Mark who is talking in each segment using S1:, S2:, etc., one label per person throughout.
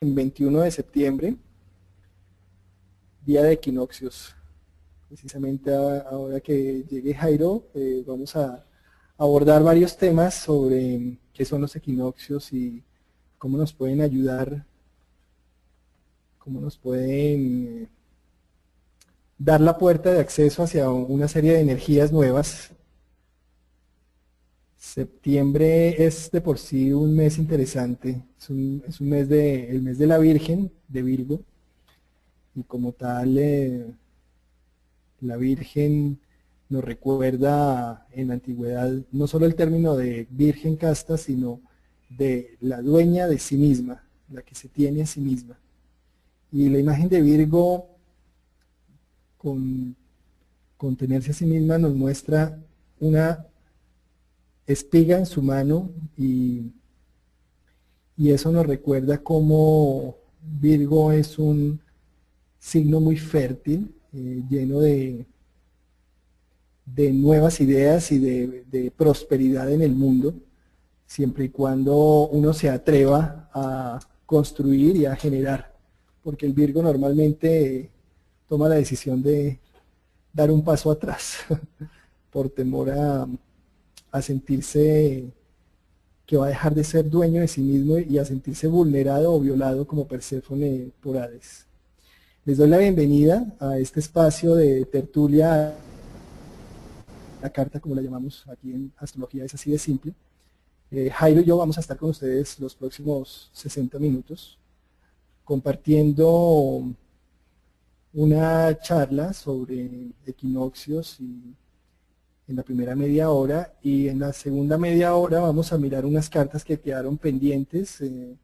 S1: el 21 de septiembre, día de equinoccios. Precisamente ahora que llegue Jairo, eh, vamos a abordar varios temas sobre qué son los equinoccios y cómo nos pueden ayudar, cómo nos pueden eh, dar la puerta de acceso hacia una serie de energías nuevas. Septiembre es de por sí un mes interesante, es un, mes de, el mes de la Virgen, de Virgo, y como tal eh, la Virgen nos recuerda en la antigüedad no solo el término de virgen casta, sino de la dueña de sí misma, la que se tiene a sí misma. Y la imagen de Virgo con, tenerse a sí misma nos muestra una espiga en su mano y, y eso nos recuerda cómo Virgo es un signo muy fértil, eh, lleno de, de nuevas ideas y de, prosperidad en el mundo, siempre y cuando uno se atreva a construir y a generar, porque el Virgo normalmente toma la decisión de dar un paso atrás por temor a, sentirse que va a dejar de ser dueño de sí mismo y a sentirse vulnerado o violado como Perséfone por Hades. Les doy la bienvenida a este espacio de tertulia, la carta como la llamamos aquí en astrología es así de simple. Eh, Jairo y yo vamos a estar con ustedes los próximos 60 minutos compartiendo una charla sobre equinoccios y en la primera media hora y en la segunda media hora vamos a mirar unas cartas que quedaron pendientes eh,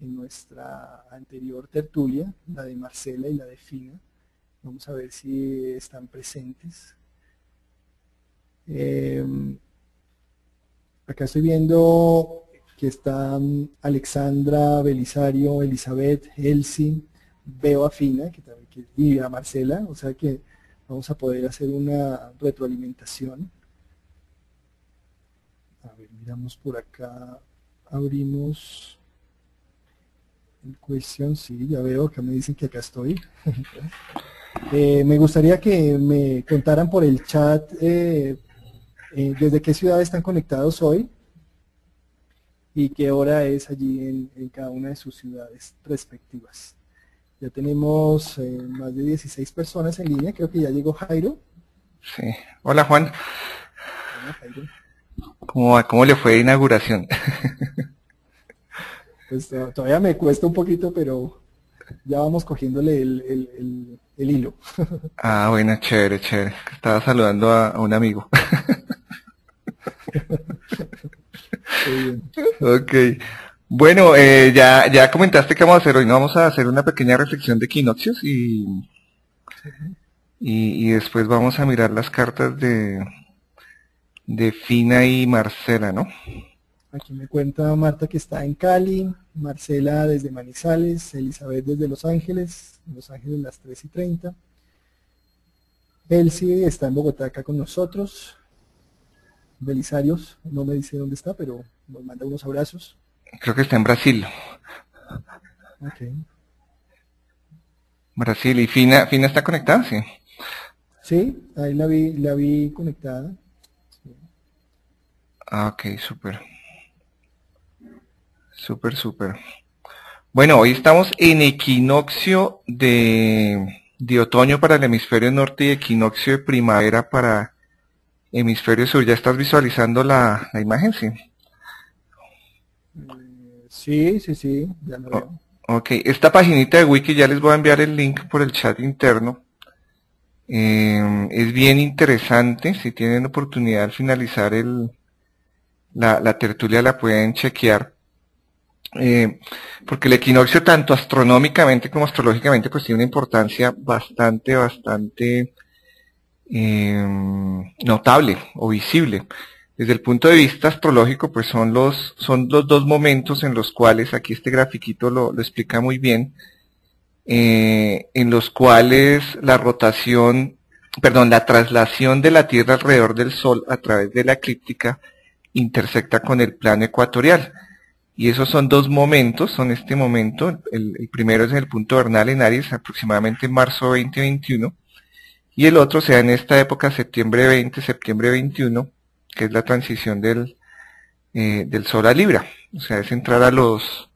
S1: en nuestra anterior tertulia, la de Marcela y la de Fina. Vamos a ver si están presentes. Em, acá estoy viendo que están Alexandra, Belisario, Elizabeth, Elsie, veo a Fina que, y a Marcela, o sea que vamos a poder hacer una retroalimentación. A ver, miramos por acá, abrimos el question, sí, ya veo que me dicen que acá estoy. Eh, me gustaría que me contaran por el chat eh, eh, desde qué ciudad están conectados hoy y qué hora es allí en cada una de sus ciudades respectivas. Ya tenemos eh, más de 16 personas en línea, creo que ya llegó Jairo.
S2: Sí. Hola Juan. Hola Jairo. ¿Cómo, le fue de inauguración?
S1: pues todavía me cuesta un poquito, pero ya vamos cogiéndole el, hilo.
S2: ah, bueno, chévere, chévere. Estaba saludando a, un amigo. Muy bien. Ok. Bueno, eh, ya, ya comentaste que vamos a hacer hoy, ¿no? Vamos a hacer una pequeña reflexión de equinoccios y, y, después vamos a mirar las cartas de, de Fina y Marcela, ¿no?
S1: Aquí me cuenta Marta que está en Cali, Marcela desde Manizales, Elizabeth desde Los Ángeles, Los Ángeles las 3 y 30. Elsie está en Bogotá acá con nosotros. Belisarios, no me dice dónde está, pero nos manda unos abrazos.
S2: Creo que está en Brasil. Brasil. ¿Y Fina, Fina está conectada? Sí.
S1: Sí, ahí la vi, la vi conectada.
S2: Ah, ok, súper. Súper, súper. Bueno, hoy estamos en equinoccio de, de otoño para el hemisferio norte y equinoccio de primavera para hemisferio sur. ¿Ya estás visualizando la, la imagen? Sí.
S1: Sí, sí, sí, ya lo veo.
S2: ok, esta paginita de wiki ya les voy a enviar el link por el chat interno. Em, es bien interesante, si tienen oportunidad al finalizar el, la, tertulia la pueden chequear. Eh, porque el equinoccio tanto astronómicamente como astrológicamente pues tiene una importancia bastante, bastante em, notable o visible. Desde el punto de vista astrológico, pues son los, son los dos momentos en los cuales, aquí este grafiquito lo, lo explica muy bien, eh, en los cuales la rotación, perdón, la traslación de la Tierra alrededor del Sol a través de la eclíptica intersecta con el plano ecuatorial. Y esos son dos momentos, son este momento, el, primero es el punto vernal en Aries, aproximadamente en marzo 2021, y el otro sea en esta época, septiembre 20, septiembre 21, que es la transición del, eh, del Sol a Libra. O sea, es entrar a los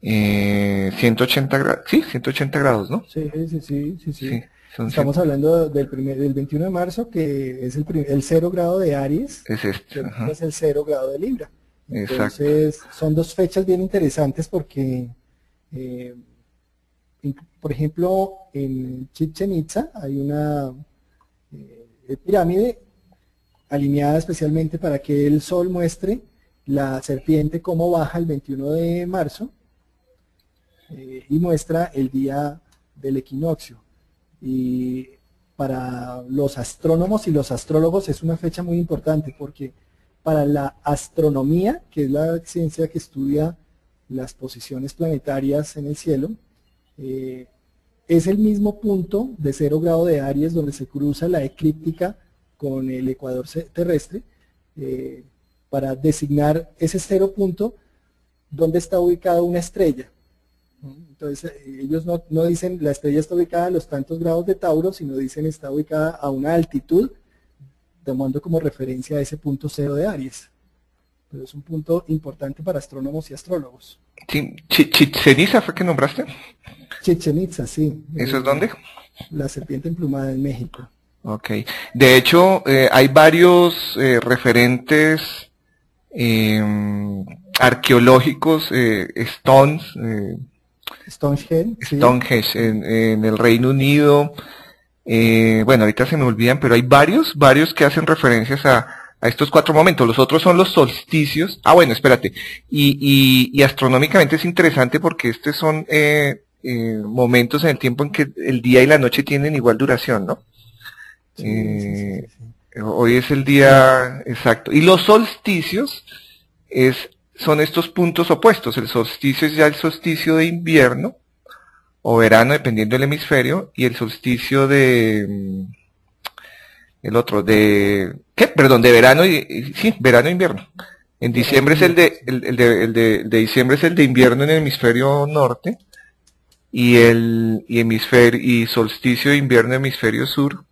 S2: eh, 180 grados, sí, 180 grados, ¿no?
S1: Sí, sí, sí, sí, sí. Estamos hablando del, primer, del 21 de marzo, que es el, el cero grado de Aries.
S2: Es este.
S1: Es el cero grado de Libra. Entonces, son dos fechas bien interesantes porque, eh, por ejemplo, en Chichen Itza hay una eh, pirámide alineada especialmente para que el sol muestre la serpiente cómo baja el 21 de marzo eh, y muestra el día del equinoccio. Y para los astrónomos y los astrólogos es una fecha muy importante porque para la astronomía, que es la ciencia que estudia las posiciones planetarias en el cielo, eh, es el mismo punto de cero grado de Aries donde se cruza la eclíptica con el ecuador terrestre eh, para designar ese cero punto donde está ubicada una estrella. Entonces ellos no, no, dicen la estrella está ubicada a los tantos grados de Tauro, sino dicen está ubicada a una altitud tomando como referencia a ese punto cero de Aries. Pero es un punto importante para astrónomos y astrólogos.
S2: Chichen fue que nombraste.
S1: Chichen Itza, sí.
S2: ¿Eso es dónde?
S1: La serpiente emplumada en México.
S2: Ok. De hecho, eh, hay varios eh, referentes em, arqueológicos, eh, Stones,
S1: Stonehenge,
S2: Stonehenge en, el Reino Unido, eh, bueno, ahorita se me olvidan, pero hay varios, varios que hacen referencias a, a estos cuatro momentos. Los otros son los solsticios. Ah, bueno, espérate. Y, y, y astronómicamente es interesante porque estos son eh, eh, momentos en el tiempo en que el día y la noche tienen igual duración, ¿no? Eh, hoy es el día exacto. Y los solsticios es, son estos puntos opuestos. El solsticio es ya el solsticio de invierno o verano, dependiendo del hemisferio, y el solsticio de mm, el otro, de ¿qué? Perdón, de verano y, sí, verano e invierno. En diciembre es el de, el, el de, el de, de, diciembre es el de invierno en el hemisferio norte y el y hemisferio y solsticio de invierno en el hemisferio sur.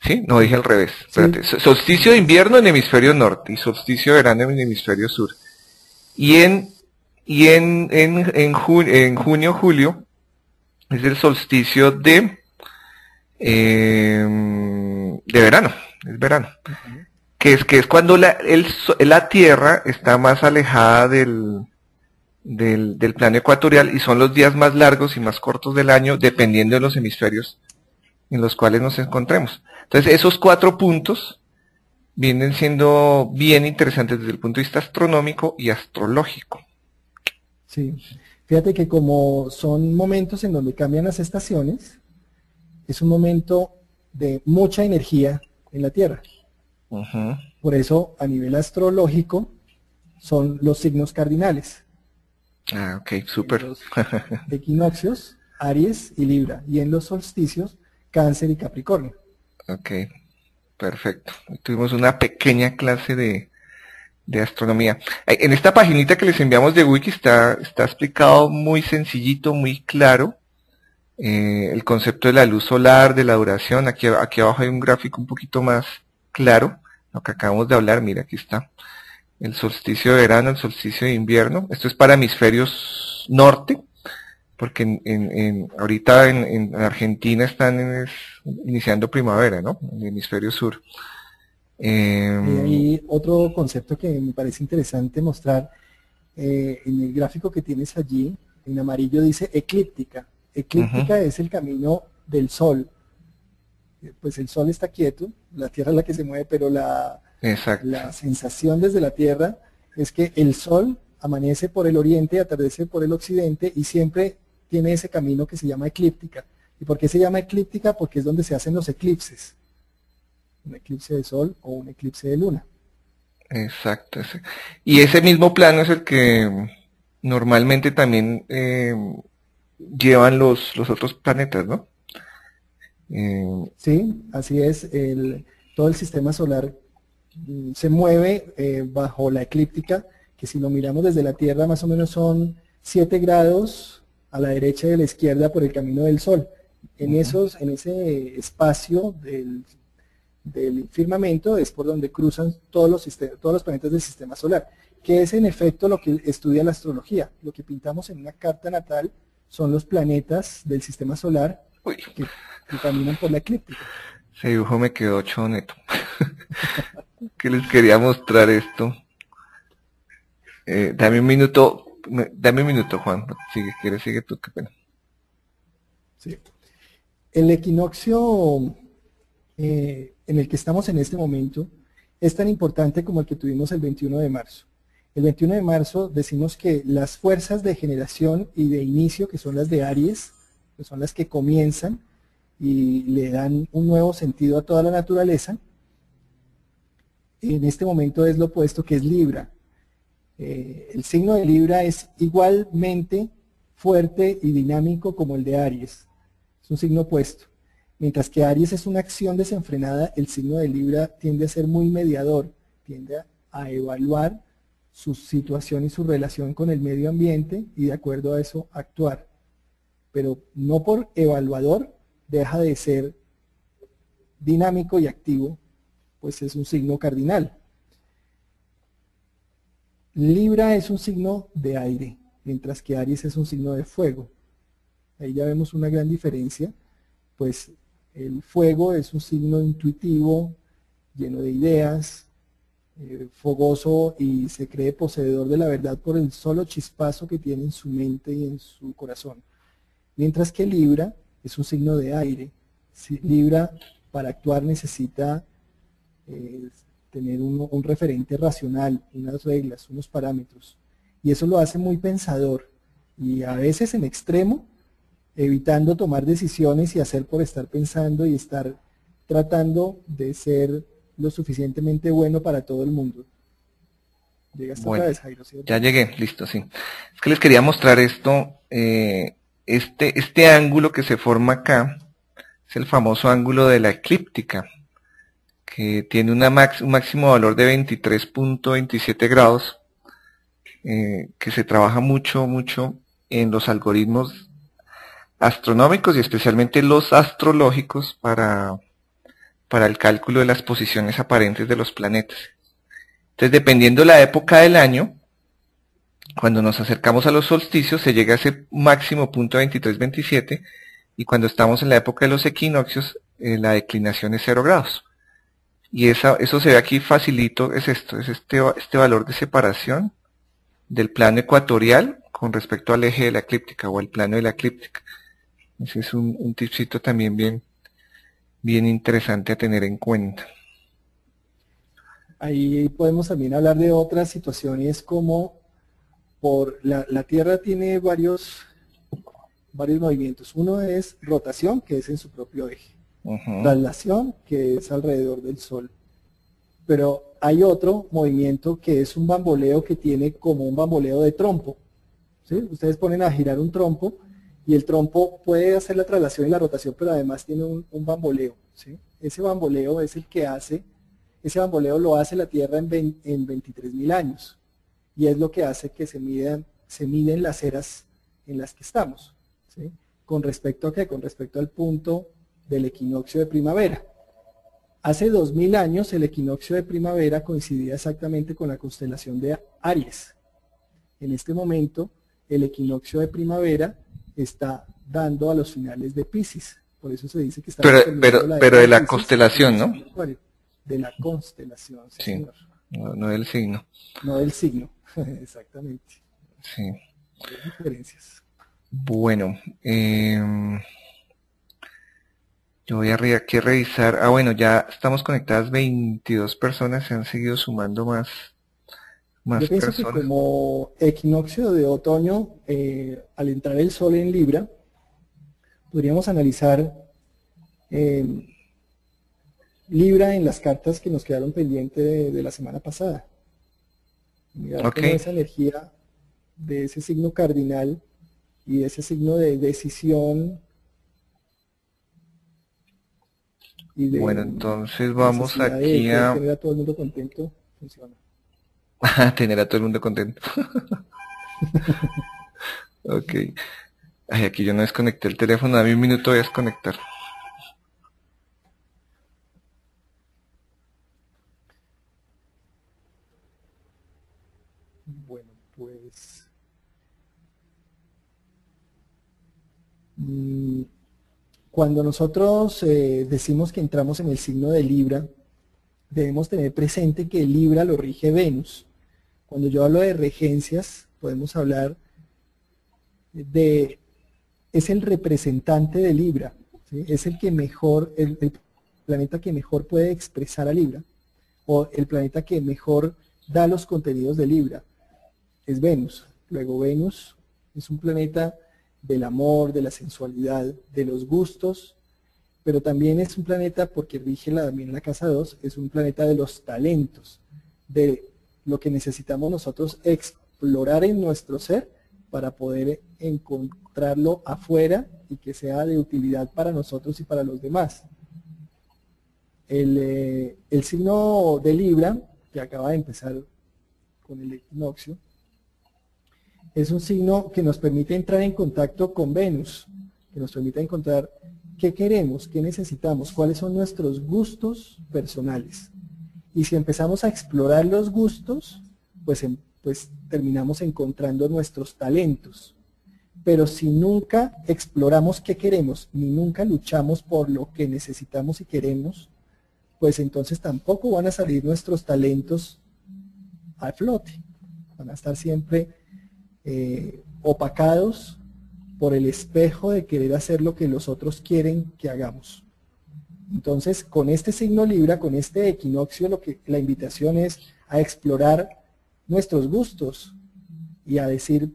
S2: Sí, no dije al revés. Espérate. Solsticio de invierno en el hemisferio norte y solsticio de verano en el hemisferio sur. Y en y en, en, en, junio, julio, es el solsticio de, em, de verano, es verano. Que es, que es cuando la, el, la Tierra está más alejada del, del, del plano ecuatorial y son los días más largos y más cortos del año dependiendo de los hemisferios en los cuales nos encontremos. Entonces, esos cuatro puntos vienen siendo bien interesantes desde el punto de vista astronómico y astrológico.
S1: Sí, fíjate que como son momentos en donde cambian las estaciones, es un momento de mucha energía en la Tierra. Por eso, a nivel astrológico, son los signos cardinales.
S2: Ah, ok, súper.
S1: Equinoccios, Aries y Libra. Y en los solsticios, Cáncer y Capricornio.
S2: Ok, perfecto. Tuvimos una pequeña clase de, de astronomía. En esta paginita que les enviamos de Wiki está, está explicado muy sencillito, muy claro, eh, el concepto de la luz solar, de la duración. Aquí, aquí abajo hay un gráfico un poquito más claro, lo que acabamos de hablar, mira, aquí está. El solsticio de verano, el solsticio de invierno. Esto es para hemisferios norte, porque en, en, ahorita en, Argentina están iniciando primavera, ¿no? En el hemisferio sur.
S1: Em, y otro concepto que me parece interesante mostrar, eh, en el gráfico que tienes allí, en amarillo dice eclíptica. Eclíptica es el camino del sol. Eh, pues el sol está quieto, la Tierra es la que se mueve, pero la, la sensación desde la Tierra es que el sol amanece por el oriente, atardece por el occidente y siempre tiene ese camino que se llama eclíptica. ¿Y por qué se llama eclíptica? Porque es donde se hacen los eclipses un eclipse de sol o un eclipse de luna.
S2: Exacto. Y ese mismo plano es el que normalmente también eh, llevan los, los otros planetas, ¿no?
S1: Eh, sí, así es. El, todo el sistema solar mm, se mueve eh, bajo la eclíptica que si lo miramos desde la Tierra más o menos son 7 grados a la derecha y a la izquierda por el camino del Sol. En, esos, en ese espacio del, firmamento es por donde cruzan todos los, todos los planetas del sistema solar, que es en efecto lo que estudia la astrología. Lo que pintamos en una carta natal son los planetas del sistema solar Que, caminan por la eclíptica.
S2: Ese dibujo me quedó choneto. que les quería mostrar esto. Eh, dame un minuto, dame un minuto, Juan. Sigue, quieres, sigue tú, qué pena.
S1: Sí. El equinoccio eh, en el que estamos en este momento es tan importante como el que tuvimos el 21 de marzo. El 21 de marzo decimos que las fuerzas de generación y de inicio, que son las de Aries, que son las que comienzan y le dan un nuevo sentido a toda la naturaleza, en este momento es lo opuesto que es Libra. Eh, el signo de Libra es igualmente fuerte y dinámico como el de Aries. Es un signo opuesto. Mientras que Aries es una acción desenfrenada, el signo de Libra tiende a ser muy mediador, tiende a evaluar su situación y su relación con el medio ambiente y de acuerdo a eso actuar. Pero no por evaluador deja de ser dinámico y activo, pues es un signo cardinal. Libra es un signo de aire, mientras que Aries es un signo de fuego. Ahí ya vemos una gran diferencia, pues el fuego es un signo intuitivo, lleno de ideas, eh, fogoso y se cree poseedor de la verdad por el solo chispazo que tiene en su mente y en su corazón. Mientras que Libra es un signo de aire. Libra para actuar necesita eh, tener un, referente racional, unas reglas, unos parámetros. Y eso lo hace muy pensador y a veces en extremo, evitando tomar decisiones y hacer por estar pensando y estar tratando de ser lo suficientemente bueno para todo el mundo.
S2: Llegaste otra vez, Jairo, Ya llegué, listo, sí. Es que les quería mostrar esto, eh, este, este ángulo que se forma acá, es el famoso ángulo de la eclíptica que tiene un máximo valor de 23.27 grados, eh, que se trabaja mucho, mucho en los algoritmos astronómicos y especialmente los astrológicos para, para el cálculo de las posiciones aparentes de los planetas. Entonces, dependiendo de la época del año, cuando nos acercamos a los solsticios se llega a ese máximo punto 23-27 y cuando estamos en la época de los equinoccios eh, la declinación es 0 grados. Y esa, eso se ve aquí facilito, es esto, es este, este valor de separación del plano ecuatorial con respecto al eje de la eclíptica o al plano de la eclíptica. Ese es un, un tipcito también bien, bien interesante a tener en cuenta.
S1: Ahí podemos también hablar de otras situaciones como por la, la Tierra tiene varios, varios movimientos. Uno es rotación, que es en su propio eje traslación, que es alrededor del Sol. Pero hay otro movimiento que es un bamboleo que tiene como un bamboleo de trompo. Ustedes ponen a girar un trompo y el trompo puede hacer la traslación y la rotación, pero además tiene un, bamboleo. Ese bamboleo es el que hace, ese bamboleo lo hace la Tierra en, en 23.000 años. Y es lo que hace que se, midan, se miden las eras en las que estamos. ¿Con respecto a qué? Con respecto al punto del equinoccio de primavera. Hace 2000 años el equinoccio de primavera coincidía exactamente con la constelación de Aries. En este momento el equinoccio de primavera está dando a los finales de Pisces. Por eso se dice que está...
S2: Pero, pero, pero de la constelación, ¿no?
S1: De la constelación,
S2: sí, No, del signo.
S1: No del signo, exactamente.
S2: Sí. diferencias. Bueno, eh, yo voy a aquí a revisar. Ah, bueno, ya estamos conectadas 22 personas, se han seguido sumando más,
S1: más Yo pienso que como equinoccio de otoño, eh, al entrar el sol en Libra, podríamos analizar eh, Libra en las cartas que nos quedaron pendientes de, la semana pasada. Mirar cómo esa energía de ese signo cardinal y ese signo de decisión
S2: bueno, entonces vamos aquí a...
S1: todo el mundo contento, funciona.
S2: Tener a todo el mundo contento. ok. Ay, aquí yo no desconecté el teléfono, dame un minuto voy a desconectar.
S1: Bueno, pues... Mm, cuando nosotros eh, decimos que entramos en el signo de Libra, debemos tener presente que Libra lo rige Venus. Cuando yo hablo de regencias, podemos hablar de, es el representante de Libra, es el que mejor, el, planeta que mejor puede expresar a Libra, o el planeta que mejor da los contenidos de Libra, es Venus. Luego Venus es un planeta del amor, de la sensualidad, de los gustos, pero también es un planeta, porque rige la, también la casa 2, es un planeta de los talentos, de lo que necesitamos nosotros explorar en nuestro ser para poder encontrarlo afuera y que sea de utilidad para nosotros y para los demás. El, eh, el signo de Libra, que acaba de empezar con el equinoccio, es un signo que nos permite entrar en contacto con Venus, que nos permite encontrar qué queremos, qué necesitamos, cuáles son nuestros gustos personales. Y si empezamos a explorar los gustos, pues, em, pues terminamos encontrando nuestros talentos. Pero si nunca exploramos qué queremos, ni nunca luchamos por lo que necesitamos y queremos, pues entonces tampoco van a salir nuestros talentos al flote. Van a estar siempre eh, opacados por el espejo de querer hacer lo que los otros quieren que hagamos. Entonces, con este signo Libra, con este equinoccio, lo que la invitación es a explorar nuestros gustos y a decir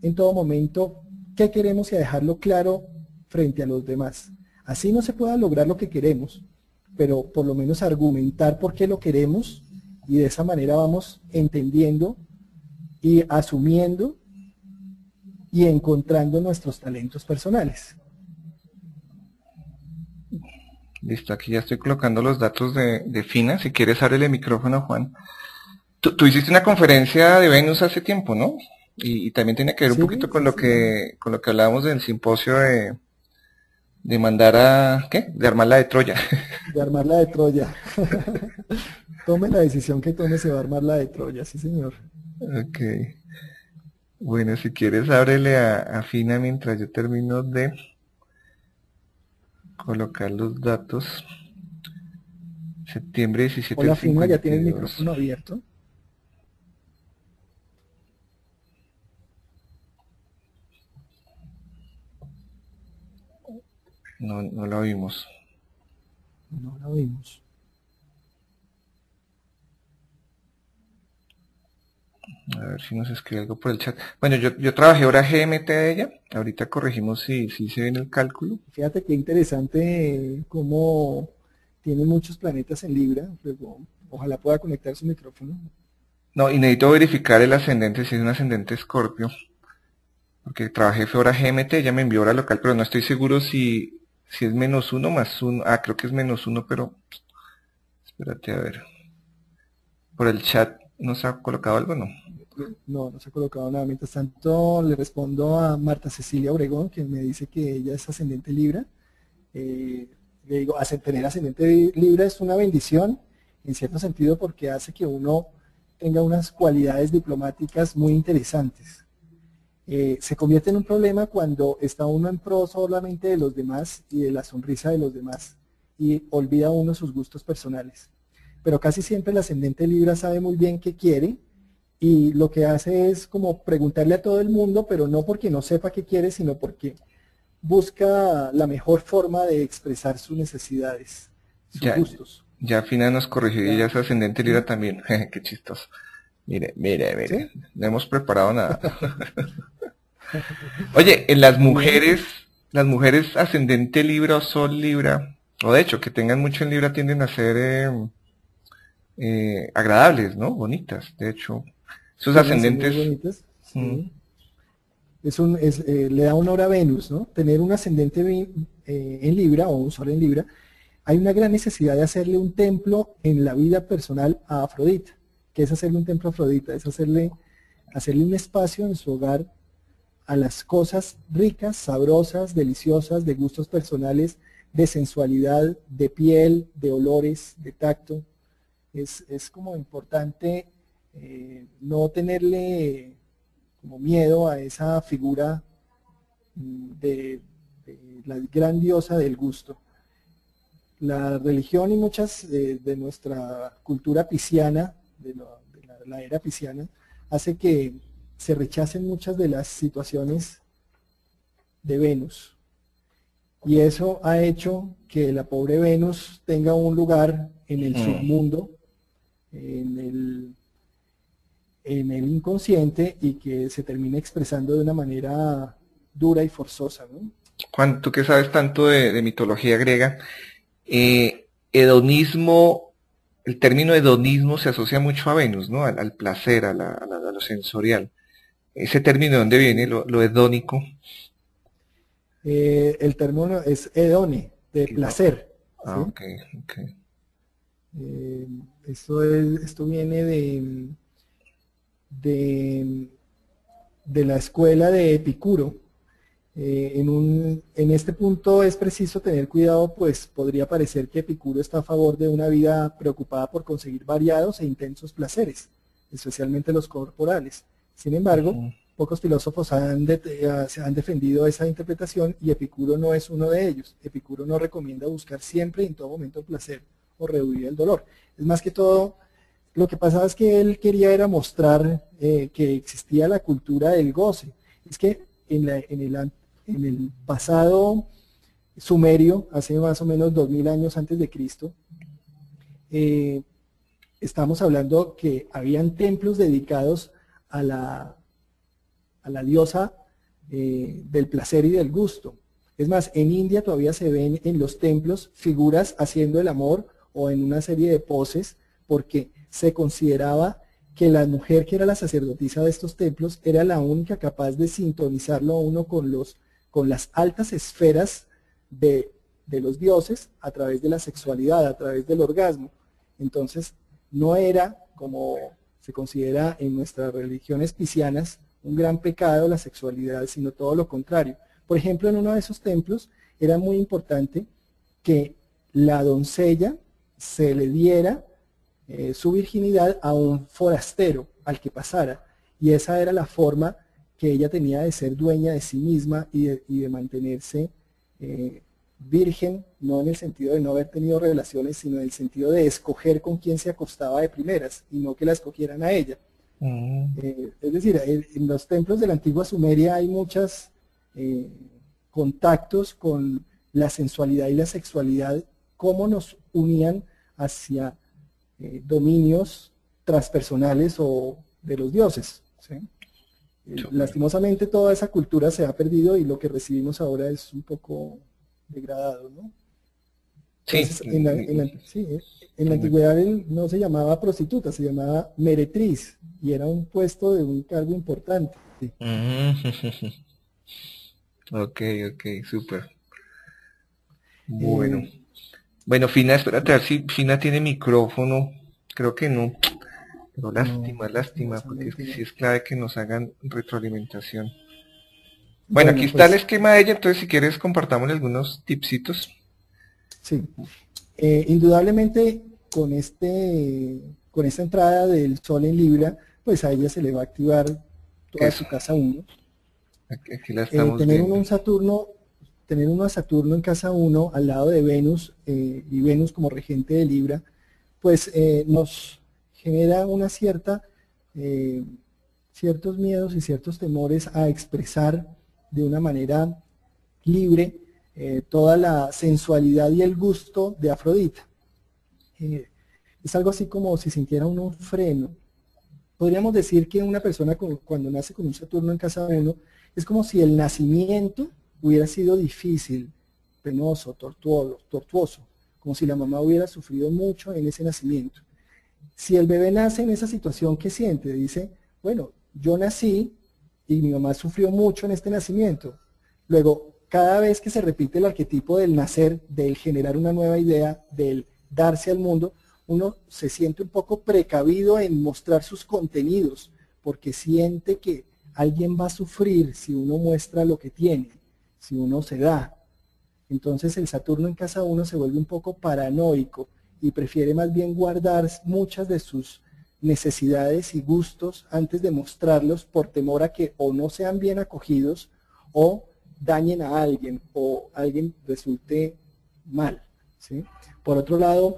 S1: en todo momento qué queremos y a dejarlo claro frente a los demás. Así no se pueda lograr lo que queremos, pero por lo menos argumentar por qué lo queremos y de esa manera vamos entendiendo y asumiendo y encontrando nuestros talentos personales.
S2: Listo, aquí ya estoy colocando los datos de, Fina. Si quieres, abre el micrófono, Juan. Tú, hiciste una conferencia de Venus hace tiempo, ¿no? Y, también tiene que ver un poquito con lo que con lo que hablábamos del simposio de, de mandar a ¿qué? De armarla de Troya.
S1: De armarla de Troya. tome la decisión que tome se va a armar la de Troya, sí señor.
S2: Ok. Bueno, si quieres ábrele a, a Fina mientras yo termino de colocar los datos. Septiembre 17.
S1: Hola Fina, ya tiene el micrófono abierto.
S2: No, no lo oímos.
S1: No lo oímos.
S2: A ver si nos escribe algo por el chat. Bueno, yo, yo trabajé hora GMT de ella. Ahorita corregimos si, si se ve en el cálculo.
S1: Fíjate qué interesante cómo tiene muchos planetas en Libra. Luego, ojalá pueda conectar su micrófono.
S2: No, y necesito verificar el ascendente, si es un ascendente escorpio. Porque trabajé hora GMT, ella me envió hora local, pero no estoy seguro si, si es menos uno más uno. Ah, creo que es menos uno, pero... Espérate a ver. Por el chat, ¿nos ha colocado algo? No.
S1: No, no se ha colocado nada. Mientras tanto, le respondo a Marta Cecilia Obregón, que me dice que ella es ascendente Libra. Eh, le digo, tener ascendente Libra es una bendición, en cierto sentido, porque hace que uno tenga unas cualidades diplomáticas muy interesantes. Eh, se convierte en un problema cuando está uno en pro solamente de los demás y de la sonrisa de los demás y olvida uno sus gustos personales. Pero casi siempre el ascendente Libra sabe muy bien qué quiere y lo que hace es como preguntarle a todo el mundo, pero no porque no sepa qué quiere, sino porque busca la mejor forma de expresar sus necesidades, sus gustos.
S2: Ya Fina nos corrigió y ya es ascendente Libra también. qué chistoso. Mire, mire, mire. No hemos preparado nada. Oye, en las mujeres, las mujeres ascendente Libra o Sol Libra, o de hecho que tengan mucho en Libra tienden a ser eh, eh, agradables, ¿no? Bonitas. De hecho, sus ascendentes.
S1: Mm. Es un, es, eh, le da una hora a Venus, ¿no? Tener un ascendente eh, en Libra o un sol en Libra, hay una gran necesidad de hacerle un templo en la vida personal a Afrodita. que es hacerle un templo a Afrodita, es hacerle, hacerle un espacio en su hogar a las cosas ricas, sabrosas, deliciosas, de gustos personales, de sensualidad, de piel, de olores, de tacto. Es, como importante eh, no tenerle como miedo a esa figura mm, de, la gran diosa del gusto. La religión y muchas de, nuestra cultura pisciana, de, la, era pisciana, hace que se rechacen muchas de las situaciones de Venus. Y eso ha hecho que la pobre Venus tenga un lugar en el mm. submundo, en el, en el inconsciente y que se termine expresando de una manera dura y forzosa.
S2: ¿no? tú que sabes tanto de, mitología griega, eh, hedonismo, el término hedonismo se asocia mucho a Venus, ¿no? Al, placer, a, lo sensorial. ¿Ese término de dónde viene, lo, hedónico?
S1: Eh, el término es hedone, de placer.
S2: Ah, ok, ok.
S1: Eh, esto, esto viene de, de, de la escuela de Epicuro. Eh, en, un, en este punto es preciso tener cuidado, pues podría parecer que Epicuro está a favor de una vida preocupada por conseguir variados e intensos placeres, especialmente los corporales. Sin embargo, pocos filósofos han, eh, han defendido esa interpretación y Epicuro no es uno de ellos. Epicuro no recomienda buscar siempre y en todo momento el placer o reducir el dolor. Es más que todo, lo que pasaba es que él quería era mostrar eh, que existía la cultura del goce. Es que en, en el en el pasado sumerio, hace más o menos dos mil años antes de Cristo, eh, estamos hablando que habían templos dedicados a la, a la diosa eh, del placer y del gusto. Es más, en India todavía se ven en los templos figuras haciendo el amor o en una serie de poses porque se consideraba que la mujer que era la sacerdotisa de estos templos era la única capaz de sintonizarlo a uno con los con las altas esferas de, los dioses a través de la sexualidad, a través del orgasmo. Entonces, no era, como se considera en nuestras religiones piscianas, un gran pecado la sexualidad, sino todo lo contrario. Por ejemplo, en uno de esos templos era muy importante que la doncella se le diera eh, su virginidad a un forastero, al que pasara. Y esa era la forma que ella tenía de ser dueña de sí misma y de, mantenerse eh, virgen, no en el sentido de no haber tenido relaciones, sino en el sentido de escoger con quién se acostaba de primeras y no que la escogieran a ella. Mm. Eh, es decir, en los templos de la antigua Sumeria hay muchos eh, contactos con la sensualidad y la sexualidad, cómo nos unían hacia dominios transpersonales o de los dioses. ¿sí? lastimosamente toda esa cultura se ha perdido y lo que recibimos ahora es un poco degradado, ¿no?
S2: Sí,
S1: en, la, antigüedad no se llamaba prostituta, se llamaba meretriz y era un puesto de un cargo importante.
S2: ok, ok, súper. Bueno. Eh, bueno, Fina, espérate a ver si Fina tiene micrófono. Creo que no. Pero lástima, lástima, porque es que sí es clave que nos hagan retroalimentación. Bueno, aquí está el pues esquema de ella, entonces si quieres compartamos algunos tipsitos.
S1: Sí. Eh, indudablemente con este con esta entrada del sol en Libra, pues a ella se le va a activar toda su casa 1.
S2: Aquí, la eh, estamos
S1: tener un Saturno, tener uno a Saturno en casa 1 al lado de Venus eh, y Venus como regente de Libra, pues nos genera una cierta, eh, ciertos miedos y ciertos temores a expresar de una manera libre eh, toda la sensualidad y el gusto de Afrodita. Eh, es algo así como si sintiera un freno. Podríamos decir que una persona cuando nace con un Saturno en casa 1 es como si el nacimiento hubiera sido difícil, penoso, tortuoso, tortuoso, como si la mamá hubiera sufrido mucho en ese nacimiento. Si el bebé nace en esa situación, ¿qué siente? Dice, bueno, yo nací y mi mamá sufrió mucho en este nacimiento. Luego, cada vez que se repite el arquetipo del nacer, del generar una nueva idea, del darse al mundo, uno se siente un poco precavido en mostrar sus contenidos, porque siente que alguien va a sufrir si uno muestra lo que tiene, si uno se da. Entonces el Saturno en casa 1 se vuelve un poco paranoico y prefiere más bien guardar muchas de sus necesidades y gustos antes de mostrarlos por temor a que o no sean bien acogidos o dañen a alguien o alguien resulte mal. Por otro lado,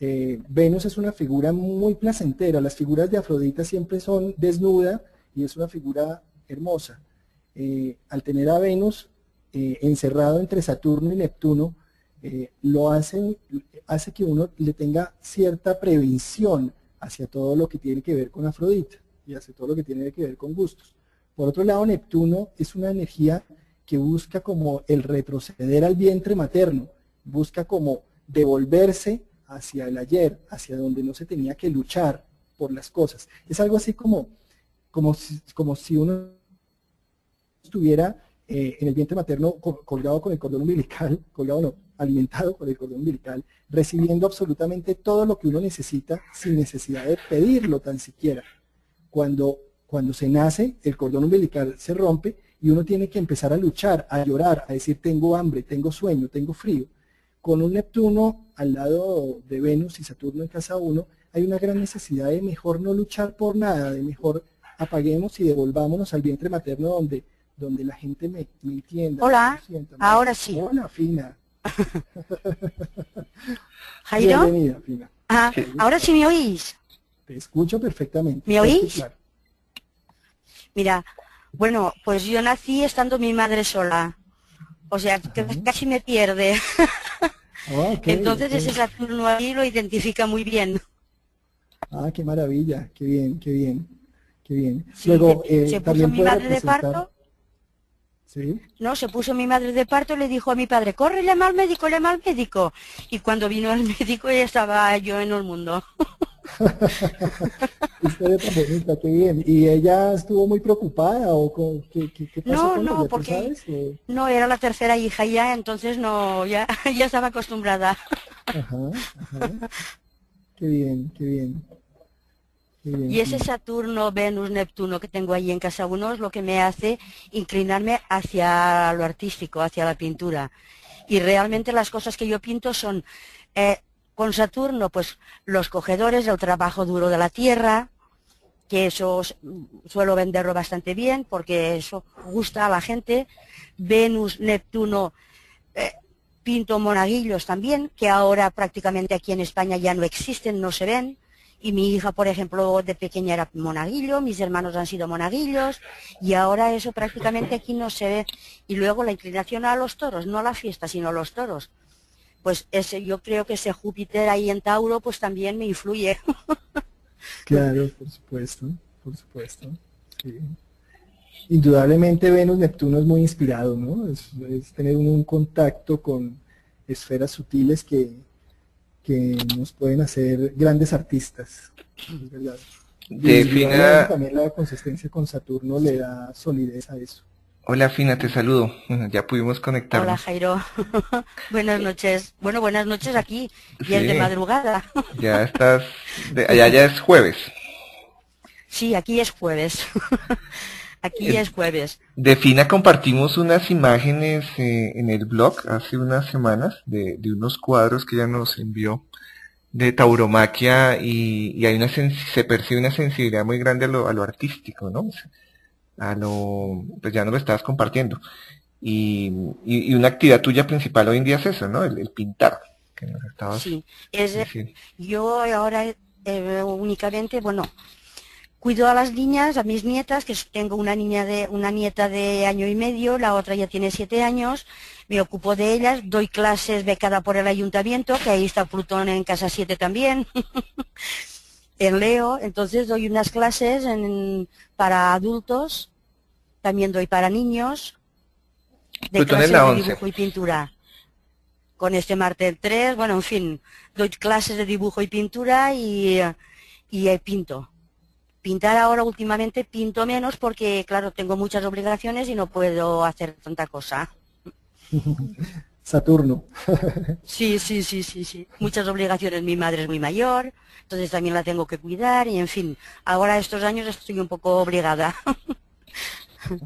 S1: eh, Venus es una figura muy placentera. Las figuras de Afrodita siempre son desnuda y es una figura hermosa. Eh, al tener a Venus eh, encerrado entre Saturno y Neptuno, lo hace, hace que uno le tenga cierta prevención hacia todo lo que tiene que ver con Afrodita y hacia todo lo que tiene que ver con gustos. Por otro lado, Neptuno es una energía que busca como el retroceder al vientre materno, busca como devolverse hacia el ayer, hacia donde no se tenía que luchar por las cosas. Es algo así como, como, como si uno estuviera eh, en el vientre materno colgado con el cordón umbilical, colgado no, alimentado con el cordón umbilical, recibiendo absolutamente todo lo que uno necesita sin necesidad de pedirlo tan siquiera. Cuando, cuando se nace, el cordón umbilical se rompe y uno tiene que empezar a luchar, a llorar, a decir tengo hambre, tengo sueño, tengo frío. Con un Neptuno al lado de Venus y Saturno en casa 1, hay una gran necesidad de mejor no luchar por nada, de mejor apaguemos y devolvámonos al vientre materno donde, donde la gente me, entienda.
S3: Hola, ahora sí.
S1: Hola, Fina.
S3: Jairo. Bienvenida, Fina. ahora sí me oís.
S1: Te escucho perfectamente.
S3: ¿Me oís? Mira, bueno, pues yo nací estando mi madre sola. O sea, que casi me pierde. Ah, Entonces ese Saturno ahí lo identifica muy bien.
S1: Ah, qué maravilla, qué bien, qué bien, qué bien.
S3: Luego, eh, se puso mi madre de parto. ¿Sí? No, se puso mi madre de parto y le dijo a mi padre, corre, le al médico, le al médico. Y cuando vino el médico ya estaba yo en el mundo.
S1: Historia tan bonita, qué bien. ¿Y ella estuvo muy preocupada o con, qué, pasó
S3: No, no, porque no, era la tercera hija ya, entonces no, ya, ya estaba acostumbrada. Ajá,
S1: Qué bien, qué bien.
S3: Y ese Saturno, Venus, Neptuno que tengo ahí en casa uno es lo que me hace inclinarme hacia lo artístico, hacia la pintura. Y realmente las cosas que yo pinto son eh, con Saturno, pues los cogedores, el trabajo duro de la tierra, que eso suelo venderlo bastante bien porque eso gusta a la gente. Venus, Neptuno, eh, pinto monaguillos también, que ahora prácticamente aquí en España ya no existen, no se ven. Y mi hija, por ejemplo, de pequeña era monaguillo, mis hermanos han sido monaguillos, y ahora eso prácticamente aquí no se ve. Y luego la inclinación a los toros, no a la fiesta, sino a los toros pues ese, yo creo que ese Júpiter ahí en Tauro pues también me influye.
S1: claro, por supuesto, por supuesto. Indudablemente Venus Neptuno es muy inspirado, ¿no? Es, tener un, contacto con esferas sutiles que, que nos pueden hacer grandes artistas. Es verdad. También la consistencia con Saturno le da solidez a eso.
S2: Hola Fina, te saludo. Ya pudimos conectar.
S3: Hola Jairo. buenas noches. Bueno, buenas noches aquí. Y es de madrugada.
S2: ya estás. allá ya es jueves.
S3: Sí, aquí es jueves. aquí ya es jueves.
S2: De Fina compartimos unas imágenes eh, en el blog hace unas semanas de, unos cuadros que ella nos envió de tauromaquia y, hay una se percibe una sensibilidad muy grande a lo, a lo artístico, ¿no? a lo, pues ya no lo estabas compartiendo. Y, y, una actividad tuya principal hoy en día es eso, ¿no? El, pintar. Que nos estabas
S3: sí, es, yo ahora eh, únicamente, bueno, cuido a las niñas, a mis nietas, que tengo una niña de, una nieta de año y medio, la otra ya tiene siete años, me ocupo de ellas, doy clases becada por el ayuntamiento, que ahí está Plutón en casa 7 también. en Leo, entonces doy unas clases para adultos también doy para niños de clases de dibujo y pintura. Con este martes 3, bueno, en fin, doy clases de dibujo y pintura y, y eh, pinto. Pintar ahora últimamente pinto menos porque, claro, tengo muchas obligaciones y no puedo hacer tanta cosa.
S1: Saturno.
S3: sí, sí, sí, sí, sí. Muchas obligaciones. Mi madre es muy mayor, entonces también la tengo que cuidar y en fin, ahora estos años estoy un poco obligada.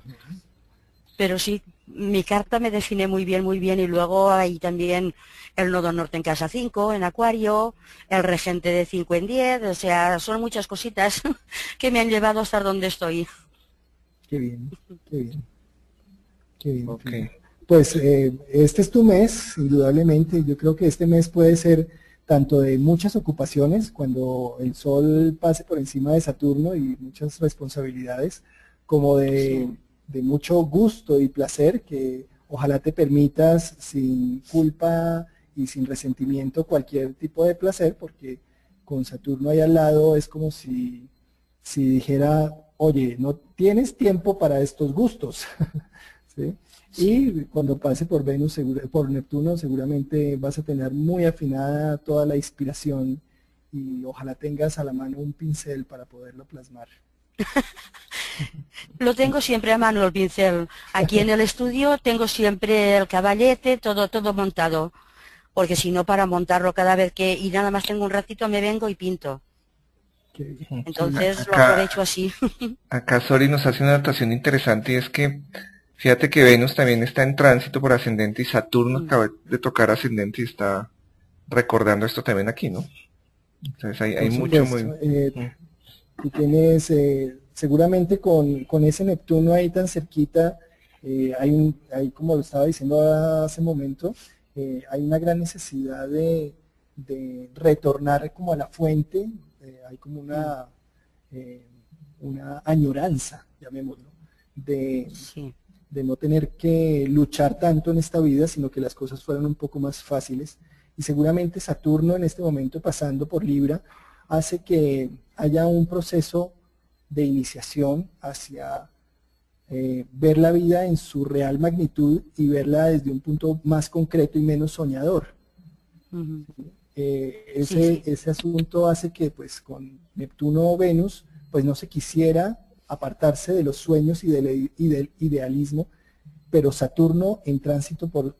S3: Pero sí, mi carta me define muy bien, muy bien y luego hay también el nodo norte en casa 5, en acuario, el regente de 5 en 10, o sea, son muchas cositas que me han llevado a estar donde estoy.
S1: Qué bien, qué bien. Qué bien. Pues eh, este es tu mes, indudablemente. Yo creo que este mes puede ser tanto de muchas ocupaciones, cuando el Sol pase por encima de Saturno y muchas responsabilidades, como de, de mucho gusto y placer que ojalá te permitas sin culpa y sin resentimiento cualquier tipo de placer, porque con Saturno ahí al lado es como si, si dijera, oye, no tienes tiempo para estos gustos. Y cuando pase por Venus, por Neptuno, seguramente vas a tener muy afinada toda la inspiración y ojalá tengas a la mano un pincel para poderlo plasmar.
S3: Lo tengo siempre a mano el pincel. Aquí en el estudio tengo siempre el caballete, todo, todo montado porque si no para montarlo cada vez que y nada más tengo un ratito me vengo y pinto. Entonces lo aprovecho así.
S2: Acá Sori nos hace una anotación interesante y es que fíjate que Venus también está en tránsito por ascendente y Saturno mm. acaba de tocar ascendente y está recordando esto también aquí, ¿no? Entonces hay, mucho muy...
S1: Eh, mm. tienes, eh, seguramente con, con, ese Neptuno ahí tan cerquita, eh, hay, un, hay, como lo estaba diciendo hace un momento, eh, hay una gran necesidad de, retornar como a la fuente, eh, hay como una, una añoranza, llamémoslo, de, de no tener que luchar tanto en esta vida, sino que las cosas fueran un poco más fáciles. Y seguramente Saturno en este momento pasando por Libra hace que haya un proceso de iniciación hacia eh, ver la vida en su real magnitud y verla desde un punto más concreto y menos soñador. Eh, ese, ese asunto hace que pues con Neptuno o Venus pues no se quisiera apartarse de los sueños y del, y del idealismo, pero Saturno en tránsito por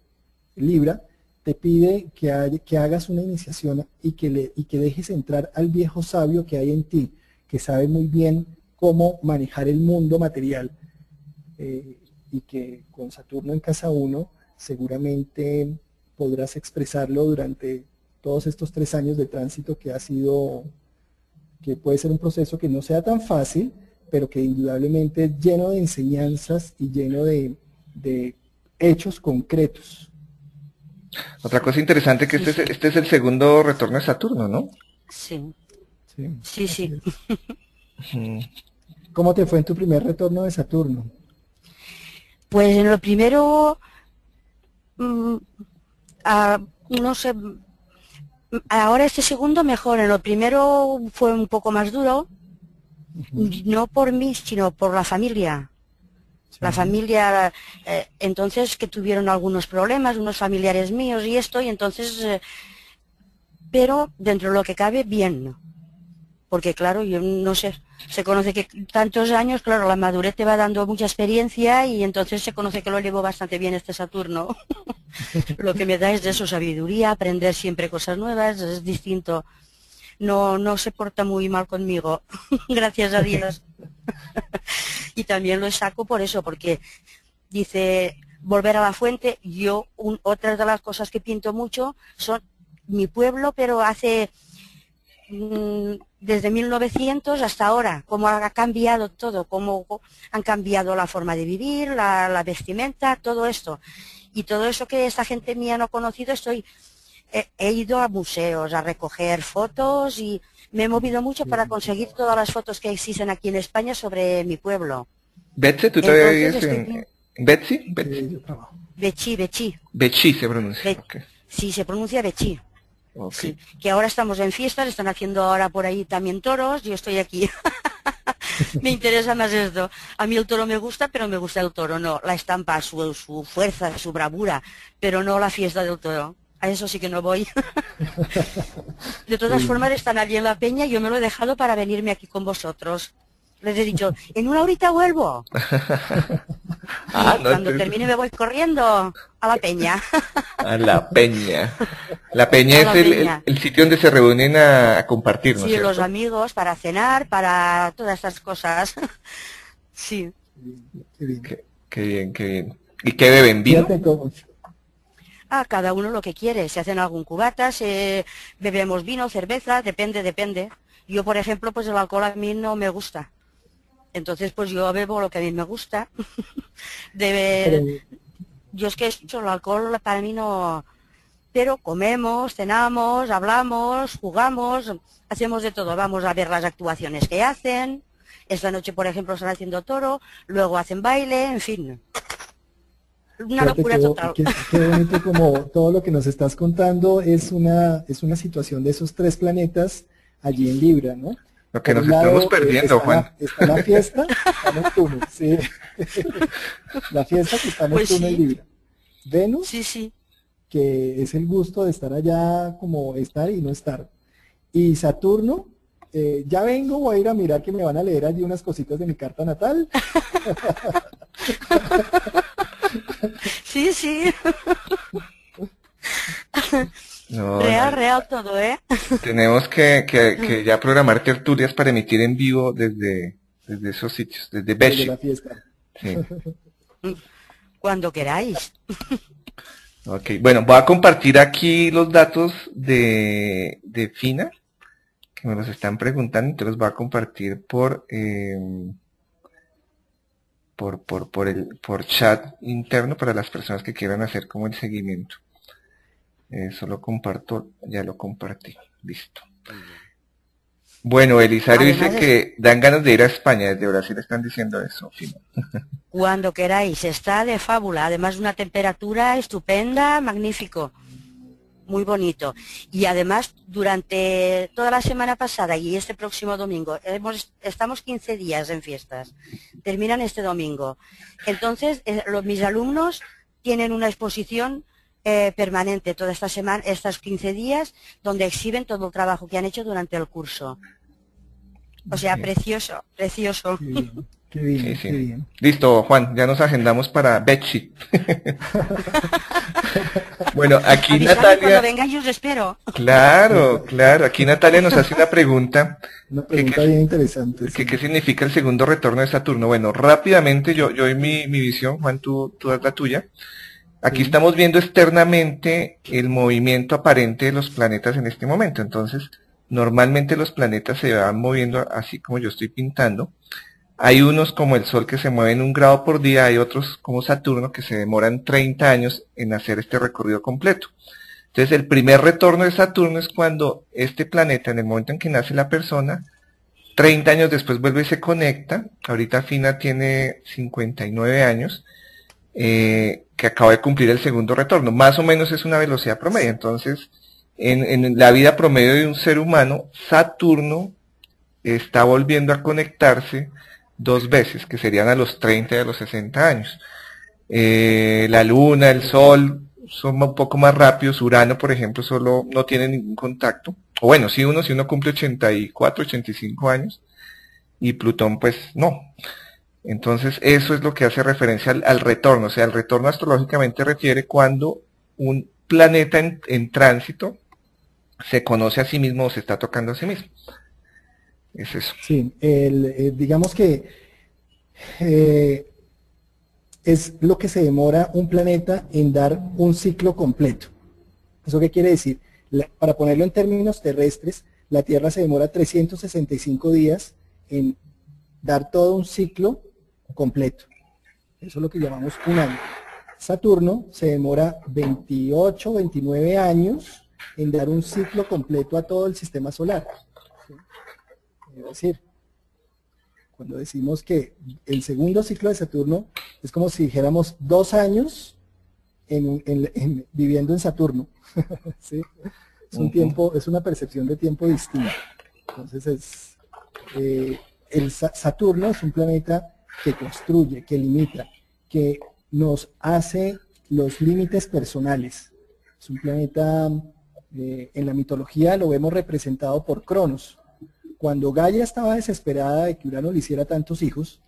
S1: Libra te pide que, que hagas una iniciación y que, le, y que dejes entrar al viejo sabio que hay en ti, que sabe muy bien cómo manejar el mundo material, eh, y que con Saturno en casa 1 seguramente podrás expresarlo durante todos estos tres años de tránsito que ha sido, que puede ser un proceso que no sea tan fácil, pero que indudablemente es lleno de enseñanzas y lleno de, hechos concretos.
S2: Otra cosa interesante que este, Es, este es el segundo retorno de Saturno, ¿no?
S3: Sí. Sí, sí.
S1: ¿Cómo te fue en tu primer retorno de Saturno?
S3: Pues en lo primero, mm, no sé, ahora este segundo mejor, en lo primero fue un poco más duro, no por mí, sino por la familia. La familia, eh, entonces que tuvieron algunos problemas, unos familiares míos y esto, y entonces, eh, pero dentro de lo que cabe, bien. Porque claro, yo no sé, se conoce que tantos años, claro, la madurez te va dando mucha experiencia y entonces se conoce que lo llevo bastante bien este Saturno. lo que me da es de eso, sabiduría, aprender siempre cosas nuevas, es distinto. No, no se porta muy mal conmigo, gracias a Dios. y también lo saco por eso, porque dice volver a la fuente, yo, un, otras de las cosas que pinto mucho son mi pueblo, pero hace mm, desde 1900 hasta ahora, cómo ha cambiado todo, cómo han cambiado la forma de vivir, la, vestimenta, todo esto. Y todo eso que esta gente mía no ha conocido, estoy, he, ido a museos a recoger fotos y me he movido mucho para conseguir todas las fotos que existen aquí en España sobre mi pueblo.
S2: Betsy, ¿tú todavía vives en Betsy?
S3: Betsy, Betsy.
S2: Betsy se pronuncia.
S3: Sí, se pronuncia Betsy. Sí, que ahora estamos en fiestas, están haciendo ahora por ahí también toros, yo estoy aquí. me interesa más esto. A mí el toro me gusta, pero me gusta el toro, no. La estampa, su, su fuerza, su bravura, pero no la fiesta del toro. A eso sí que no voy. de todas formas, están allí en la peña y yo me lo he dejado para venirme aquí con vosotros. Les he dicho, en una horita vuelvo. Ah, cuando termine me voy corriendo a la peña.
S2: A la peña. La peña es el, sitio donde se reúnen a, compartir,
S3: ¿no Sí, los amigos para cenar, para todas estas cosas. sí.
S2: Qué bien. Qué, bien, qué bien. ¿Y qué beben? ¿Vino?
S3: Ah, cada uno lo que quiere. Se hacen algún cubata, se bebemos vino, cerveza, depende, depende. Yo, por ejemplo, pues el alcohol a mí no me gusta. Entonces, pues yo bebo lo que a mí me gusta. de Yo es que hecho el alcohol para mí no... Pero comemos, cenamos, hablamos, jugamos, hacemos de todo. Vamos a ver las actuaciones que hacen. Esta noche, por ejemplo, están haciendo toro, luego hacen baile, en fin.
S1: Una locura total. Qué, bonito como todo lo que nos estás contando es una, es una situación de esos tres planetas allí en Libra, ¿no?
S2: Lo que nos estamos eh, perdiendo, Juan.
S1: está la fiesta, está Neptuno, sí. la fiesta que está Neptuno pues en Libra. Venus,
S3: sí, sí.
S1: que es el gusto de estar allá como estar y no estar. Y Saturno, eh, ya vengo, voy a ir a mirar que me van a leer allí unas cositas de mi carta natal.
S3: sí, sí. Real, real todo, ¿eh?
S2: Tenemos que, que, ya programar tertulias para emitir en vivo desde, desde esos sitios, desde Beshi.
S3: Cuando queráis.
S2: Ok, bueno, voy a compartir aquí los datos de, de FINA, que me los están preguntando, entonces los voy a compartir por, eh, por, por, por, el, por chat interno para las personas que quieran hacer como el seguimiento. Eso lo comparto, ya lo compartí. Listo. Bueno, Elisario dice que dan ganas de ir a España, desde Brasil están diciendo eso.
S3: Cuando queráis, está de fábula, además una temperatura estupenda, magnífico, muy bonito. Y además, durante toda la semana pasada y este próximo domingo, hemos, estamos 15 días en fiestas, terminan este domingo. Entonces, eh, los, mis alumnos tienen una exposición eh, permanente toda esta semana, estos 15 días, donde exhiben todo el trabajo que han hecho durante el curso. O sea, precioso, precioso.
S1: Qué bien, qué bien,
S2: Listo, Juan, ya nos agendamos para Betsy. bueno, aquí Natalia.
S3: Cuando venga yo os espero.
S2: Claro, claro. Aquí Natalia nos hace una pregunta.
S1: Una pregunta bien interesante.
S2: ¿Qué significa el segundo retorno de Saturno? Bueno, rápidamente yo, yo doy mi, mi visión, Juan, tú, tú das la tuya. Aquí estamos viendo externamente el movimiento aparente de los planetas en este momento. Entonces, normalmente los planetas se van moviendo así como yo estoy pintando. Hay unos como el Sol que se mueven un grado por día, hay otros como Saturno que se demoran 30 años en hacer este recorrido completo. Entonces, el primer retorno de Saturno es cuando este planeta, en el momento en que nace la persona, 30 años después vuelve y se conecta. Ahorita Fina tiene 59 años eh, que acaba de cumplir el segundo retorno. Más o menos es una velocidad promedio. Entonces, en, la vida promedio de un ser humano, Saturno está volviendo a conectarse dos veces, que serían a los 30 y a los 60 años. Eh, la Luna, el Sol son un poco más rápidos. Urano, por ejemplo, solo no tiene ningún contacto. O bueno, si uno, si uno cumple 84, 85 años. Y Plutón, pues no. Entonces, eso es lo que hace referencia al, retorno. O sea, el retorno astrológicamente refiere cuando un planeta en, tránsito se conoce a sí mismo o se está tocando a sí mismo. Es eso.
S1: Sí, eh, digamos que eh, es lo que se demora un planeta en dar un ciclo completo. ¿Eso qué quiere decir? para ponerlo en términos terrestres, la Tierra se demora 365 días en dar todo un ciclo completo. Eso es lo que llamamos un año. Saturno se demora 28, 29 años en dar un ciclo completo a todo el sistema solar. Es decir, cuando decimos que el segundo ciclo de Saturno es como si dijéramos dos años en, viviendo en Saturno. Es un tiempo, es una percepción de tiempo distinta. Entonces es eh, el Saturno es un planeta que construye, que limita, que nos hace los límites personales. Es un planeta, eh, en la mitología lo vemos representado por Cronos. cuando Gaia estaba desesperada de que Urano le hiciera tantos hijos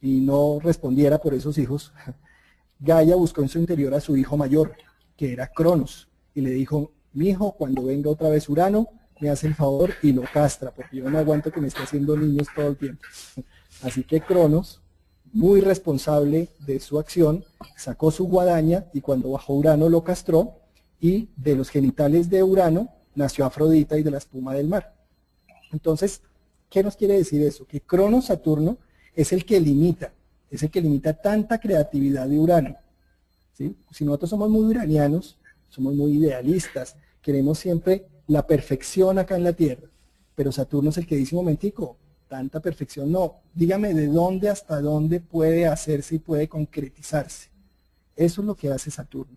S1: y no respondiera por esos hijos, Gaia buscó en su interior a su hijo mayor, que era Cronos, y le dijo, mi hijo, cuando venga otra vez Urano, me hace el favor y lo castra, porque yo no aguanto que me esté haciendo niños todo el tiempo. Así que Cronos, muy responsable de su acción, sacó su guadaña y cuando bajó Urano lo castró y de los genitales de Urano nació Afrodita y de la espuma del mar. Entonces, ¿qué nos quiere decir eso? Que Cronos Saturno es el que limita, es el que limita tanta creatividad de Urano. ¿sí? Si nosotros somos muy uranianos, somos muy idealistas, queremos siempre la perfección acá en la Tierra, pero Saturno es el que dice momentico, tanta perfección no, dígame de dónde hasta dónde puede hacerse y puede concretizarse. Eso es lo que hace Saturno.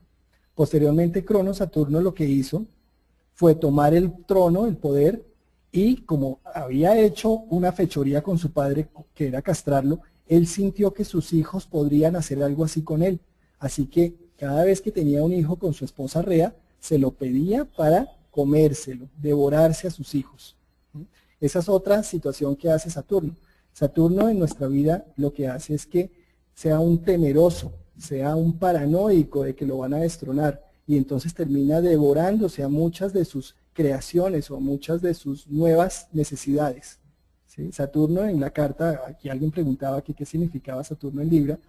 S1: Posteriormente Crono Saturno lo que hizo fue tomar el trono, el poder, y como había hecho una fechoría con su padre, que era castrarlo, él sintió que sus hijos podrían hacer algo así con él. Así que cada vez que tenía un hijo con su esposa Rea, se lo pedía para comérselo, devorarse a sus hijos. Esa es otra situación que hace Saturno. Saturno en nuestra vida lo que hace es que sea un temeroso, sea un paranoico de que lo van a destronar y entonces termina devorándose a muchas de sus creaciones o muchas de sus nuevas necesidades. Saturno en la carta, aquí alguien preguntaba qué significaba Saturno en Libra,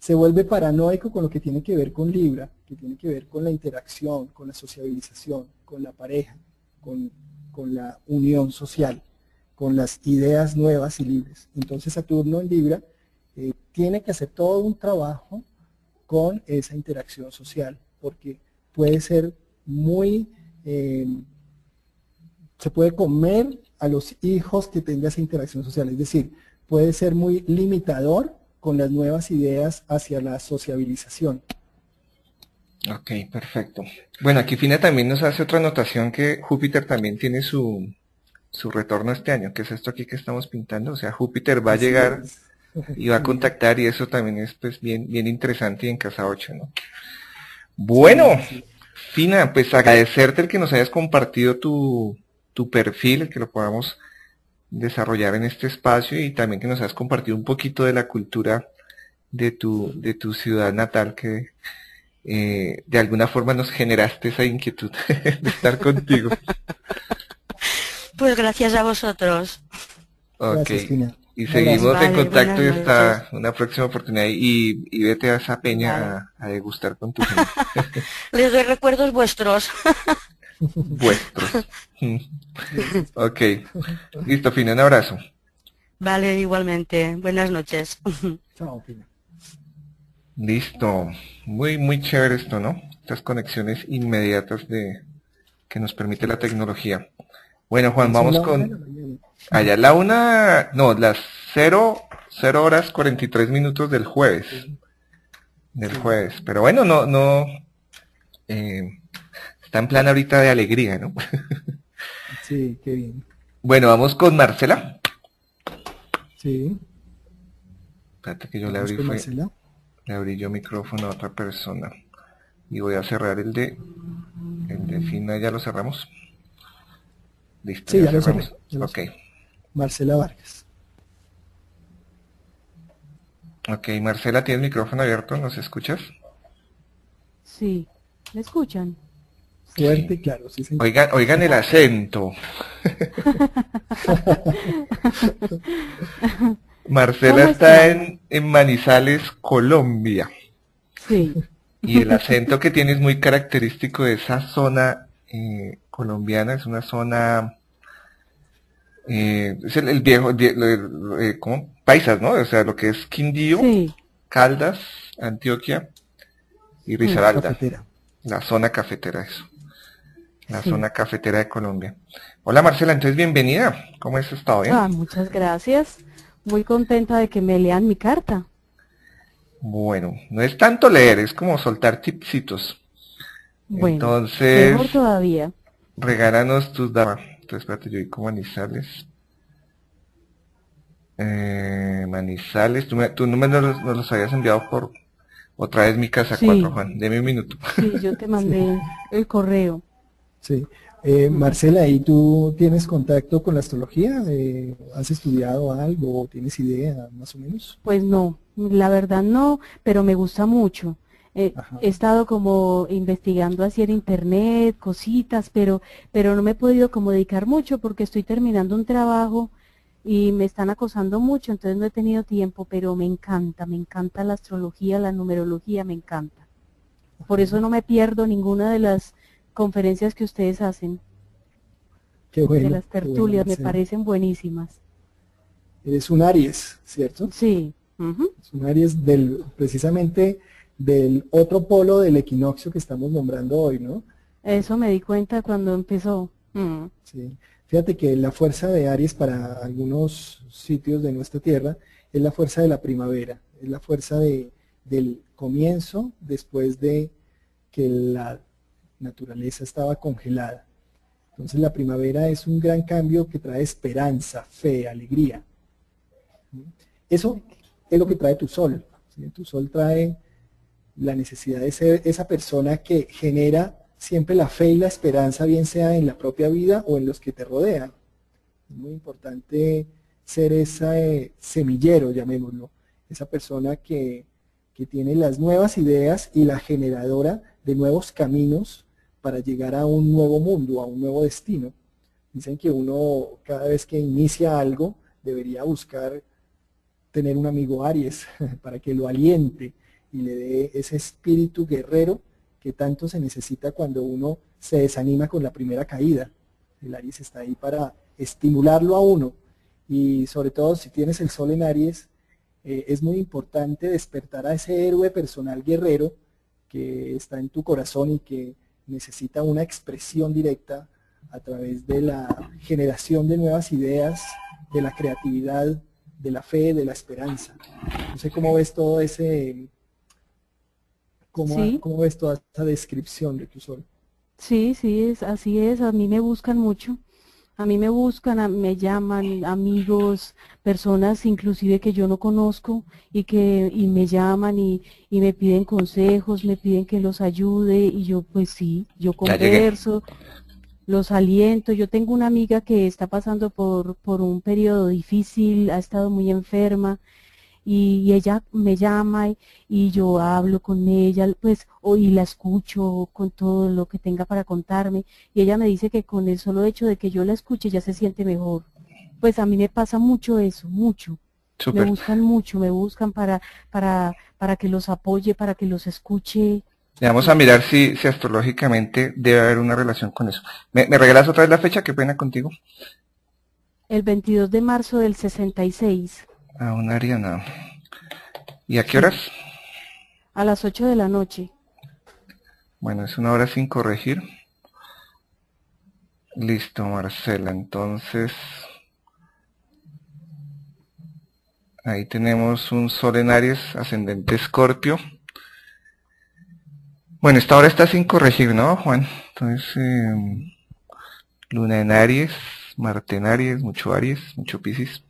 S1: se vuelve paranoico con lo que tiene que ver con Libra, que tiene que ver con la interacción, con la sociabilización, con la pareja, con, la unión social, con las ideas nuevas y libres. Entonces Saturno en Libra eh, tiene que hacer todo un trabajo con esa interacción social, porque puede ser muy eh, se puede comer a los hijos que tenga esa interacción social. Es decir, puede ser muy limitador con las nuevas ideas hacia la sociabilización.
S2: Ok, perfecto. Bueno, aquí Fina también nos hace otra anotación que Júpiter también tiene su, su retorno este año, que es esto aquí que estamos pintando. O sea, Júpiter va a llegar y va a contactar y eso también es pues bien, bien interesante y en casa 8, ¿no? Bueno, Fina, pues agradecerte el que nos hayas compartido tu, tu perfil, que lo podamos desarrollar en este espacio y también que nos has compartido un poquito de la cultura de tu, de tu ciudad natal que eh, de alguna forma nos generaste esa inquietud de estar contigo.
S3: Pues gracias a vosotros.
S2: Ok. y seguimos en contacto y hasta una próxima oportunidad y, y vete a esa peña a, a, degustar con tu gente.
S3: Les doy recuerdos vuestros.
S2: vuestros. ok. Listo, Fina, un abrazo.
S3: Vale, igualmente. Buenas noches.
S1: Chao, Fina.
S2: Listo. Muy, muy chévere esto, ¿no? Estas conexiones inmediatas de que nos permite la tecnología. Bueno, Juan, vamos con... Allá la una... No, las 0, 0 horas 43 minutos del jueves. Del jueves. Pero bueno, no, no... Eh, Está en plan ahorita de alegría, ¿no?
S1: sí, qué bien.
S2: Bueno, vamos con Marcela.
S1: Sí.
S2: Espérate que yo le abrí, Marcela? le abrí yo micrófono a otra persona. Y voy a cerrar el de, el de Fina, ya lo cerramos.
S1: Listo, sí, ya, lo cerramos.
S2: ok.
S1: Marcela Vargas.
S2: Ok, Marcela, ¿tienes micrófono abierto? ¿Nos escuchas?
S4: Sí, ¿me escuchan?
S1: Fuerte, claro. Sí,
S2: Oigan, oigan el acento. Marcela está en, en, Manizales, Colombia.
S4: Sí.
S2: Y el acento que tiene es muy característico de esa zona eh, colombiana, es una zona... Eh, es el, viejo, eh, ¿cómo? Paisas, ¿no? O sea, lo que es Quindío, Caldas, Antioquia y Risaralda. La zona cafetera, eso la zona cafetera de Colombia. Hola Marcela, entonces bienvenida. ¿Cómo has estado?
S4: Ah, muchas gracias. Muy contenta de que me lean mi carta.
S2: Bueno, no es tanto leer, es como soltar tipsitos.
S4: Bueno, entonces, mejor todavía.
S2: Regálanos tus damas. Entonces, espérate, yo como Manizales. Eh, Manizales, tú, me, tú no me los, los, habías enviado por otra vez mi casa 4, Juan. Deme un minuto.
S4: Sí, yo te mandé el correo.
S1: Sí. Eh, Marcela, ¿y tú tienes contacto con la astrología? Eh, ¿Has estudiado algo? ¿Tienes idea más o menos?
S4: Pues no, la verdad no, pero me gusta mucho. Eh, he estado como investigando así en internet, cositas, pero, pero no me he podido como dedicar mucho porque estoy terminando un trabajo y me están acosando mucho, entonces no he tenido tiempo, pero me encanta, me encanta la astrología, la numerología, me encanta. Por eso no me pierdo ninguna de las conferencias que ustedes hacen.
S1: Qué bueno,
S4: de las tertulias, me parecen buenísimas.
S1: Eres un Aries, ¿cierto?
S4: Sí.
S1: Es un Aries del, precisamente del otro polo del equinoccio que estamos nombrando hoy, ¿no?
S4: Eso me di cuenta cuando empezó. Mm.
S1: Sí. Fíjate que la fuerza de Aries para algunos sitios de nuestra Tierra es la fuerza de la primavera, es la fuerza de, del comienzo después de que la naturaleza estaba congelada. Entonces la primavera es un gran cambio que trae esperanza, fe, alegría. Eso es lo que trae tu sol. Tu sol trae la necesidad de ser esa persona que genera siempre la fe y la esperanza, bien sea en la propia vida o en los que te rodean. Es muy importante ser ese semillero, llamémoslo, esa persona que, que tiene las nuevas ideas y la generadora de nuevos caminos para llegar a un nuevo mundo, a un nuevo destino. Dicen que uno cada vez que inicia algo debería buscar tener un amigo Aries para que lo aliente y le dé ese espíritu guerrero que tanto se necesita cuando uno se desanima con la primera caída. El Aries está ahí para estimularlo a uno y sobre todo si tienes el sol en Aries, eh, es muy importante despertar a ese héroe personal guerrero que está en tu corazón y que necesita una expresión directa a través de la generación de nuevas ideas, de la creatividad, de la fe, de la esperanza. No sé cómo ves todo ese, cómo, cómo ves toda esa descripción de tu sol.
S4: Sí, sí, es, así es, a mí me buscan mucho. A mí me buscan, me llaman amigos, personas inclusive que yo no conozco y que y me llaman y, y me piden consejos, me piden que los ayude y yo pues sí, yo converso, los aliento. Yo tengo una amiga que está pasando por, por un periodo difícil, ha estado muy enferma y, ella me llama y, yo hablo con ella, pues, o, y la escucho con todo lo que tenga para contarme, y ella me dice que con el solo hecho de que yo la escuche ya se siente mejor. Pues a mí me pasa mucho eso, mucho. Me buscan mucho, me buscan para, para, para que los apoye, para que los escuche.
S2: Vamos a mirar si, si astrológicamente debe haber una relación con eso. ¿Me, ¿Me, regalas otra vez la fecha? Qué pena contigo.
S4: El 22 de marzo del 66.
S2: A una Ariana. ¿Y a qué horas?
S4: A las 8 de la noche.
S2: Bueno, es una hora sin corregir. Listo, Marcela. Entonces, ahí tenemos un Sol en Aries, ascendente Escorpio. Bueno, esta hora está sin corregir, ¿no, Juan? Entonces, eh, Luna en Aries, Marte en Aries, mucho Aries, mucho Piscis.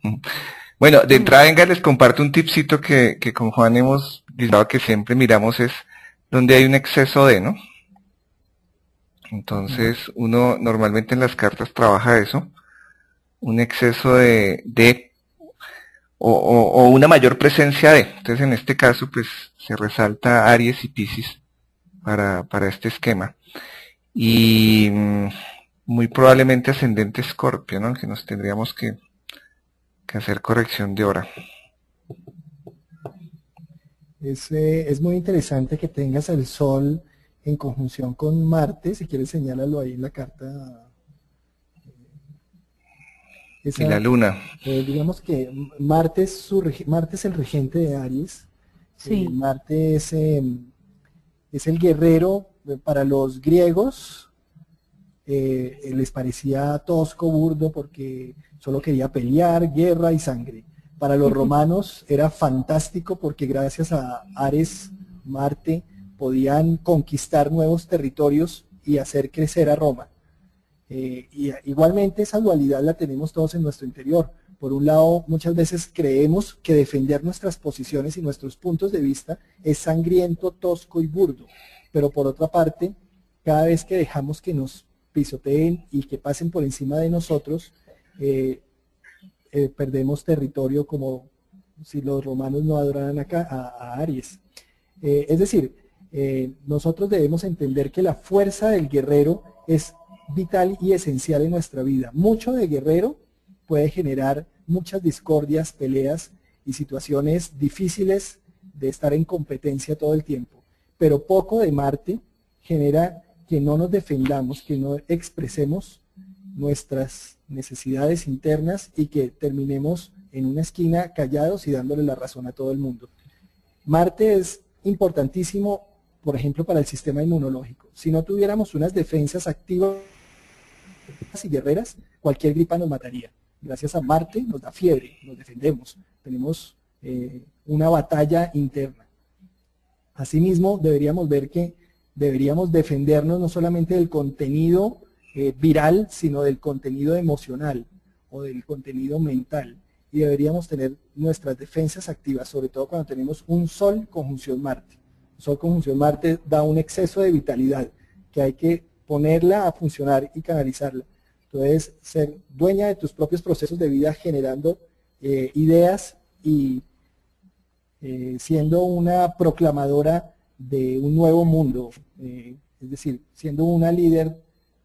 S2: Bueno, de entrada, venga, les comparto un tipcito que, que con Juan hemos dicho que siempre miramos es donde hay un exceso de, ¿no? Entonces, uno normalmente en las cartas trabaja eso, un exceso de, de o, o, una mayor presencia de. Entonces, en este caso, pues se resalta Aries y Pisces para, para este esquema. Y mm, muy probablemente ascendente Escorpio, ¿no? Que nos tendríamos que hacer corrección de hora.
S1: Es, eh, es, muy interesante que tengas el Sol en conjunción con Marte, si quieres señálalo ahí en la carta.
S2: y la Luna.
S1: Eh, digamos que Marte es, su, Marte es el regente de Aries.
S4: Sí.
S1: Eh, Marte es, es el guerrero para los griegos. les parecía tosco, burdo, porque solo quería pelear, guerra y sangre. Para los romanos era fantástico porque gracias a Ares, Marte, podían conquistar nuevos territorios y hacer crecer a Roma. Eh, y igualmente esa dualidad la tenemos todos en nuestro interior. Por un lado, muchas veces creemos que defender nuestras posiciones y nuestros puntos de vista es sangriento, tosco y burdo. Pero por otra parte, cada vez que dejamos que nos pisoteen y que pasen por encima de nosotros, eh, eh, perdemos territorio como si los romanos no adoraran acá a, Aries. es decir, nosotros debemos entender que la fuerza del guerrero es vital y esencial en nuestra vida. Mucho de guerrero puede generar muchas discordias, peleas y situaciones difíciles de estar en competencia todo el tiempo. Pero poco de Marte genera que no nos defendamos, que no expresemos nuestras necesidades internas y que terminemos en una esquina callados y dándole la razón a todo el mundo. Marte es importantísimo, por ejemplo, para el sistema inmunológico. Si no tuviéramos unas defensas activas y guerreras, cualquier gripa nos mataría. Gracias a Marte nos da fiebre, nos defendemos, tenemos eh, una batalla interna. Asimismo, deberíamos ver que deberíamos defendernos no solamente del contenido eh, viral, sino del contenido emocional o del contenido mental. Y deberíamos tener nuestras defensas activas, sobre todo cuando tenemos un Sol conjunción Marte. Sol conjunción Marte da un exceso de vitalidad que hay que ponerla a funcionar y canalizarla. Entonces, ser dueña de tus propios procesos de vida generando eh, ideas y eh, siendo una proclamadora de un nuevo mundo, es decir, siendo una líder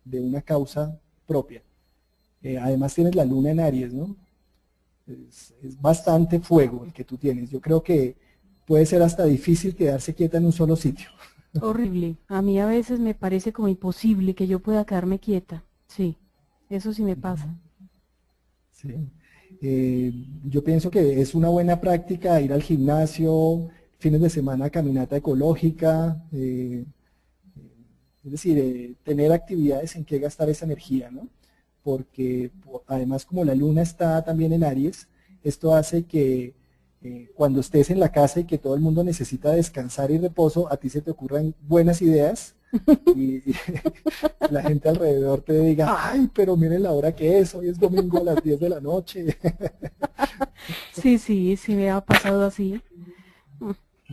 S1: de una causa propia. Eh, además tienes la luna en Aries, ¿no? Es, bastante fuego el que tú tienes. Yo creo que puede ser hasta difícil quedarse quieta en un solo sitio.
S4: Horrible. A mí a veces me parece como imposible que yo pueda quedarme quieta. Sí, eso sí me pasa.
S1: Sí. Eh, yo pienso que es una buena práctica ir al gimnasio, fines de semana caminata ecológica, eh, es decir, eh, tener actividades en que gastar esa energía, ¿no? Porque además como la luna está también en Aries, esto hace que cuando estés en la casa y que todo el mundo necesita descansar y reposo, a ti se te ocurran buenas ideas y, la gente alrededor te diga, ay, pero miren la hora que es, hoy es domingo a las 10 de la noche.
S4: Sí, sí, sí me ha pasado así.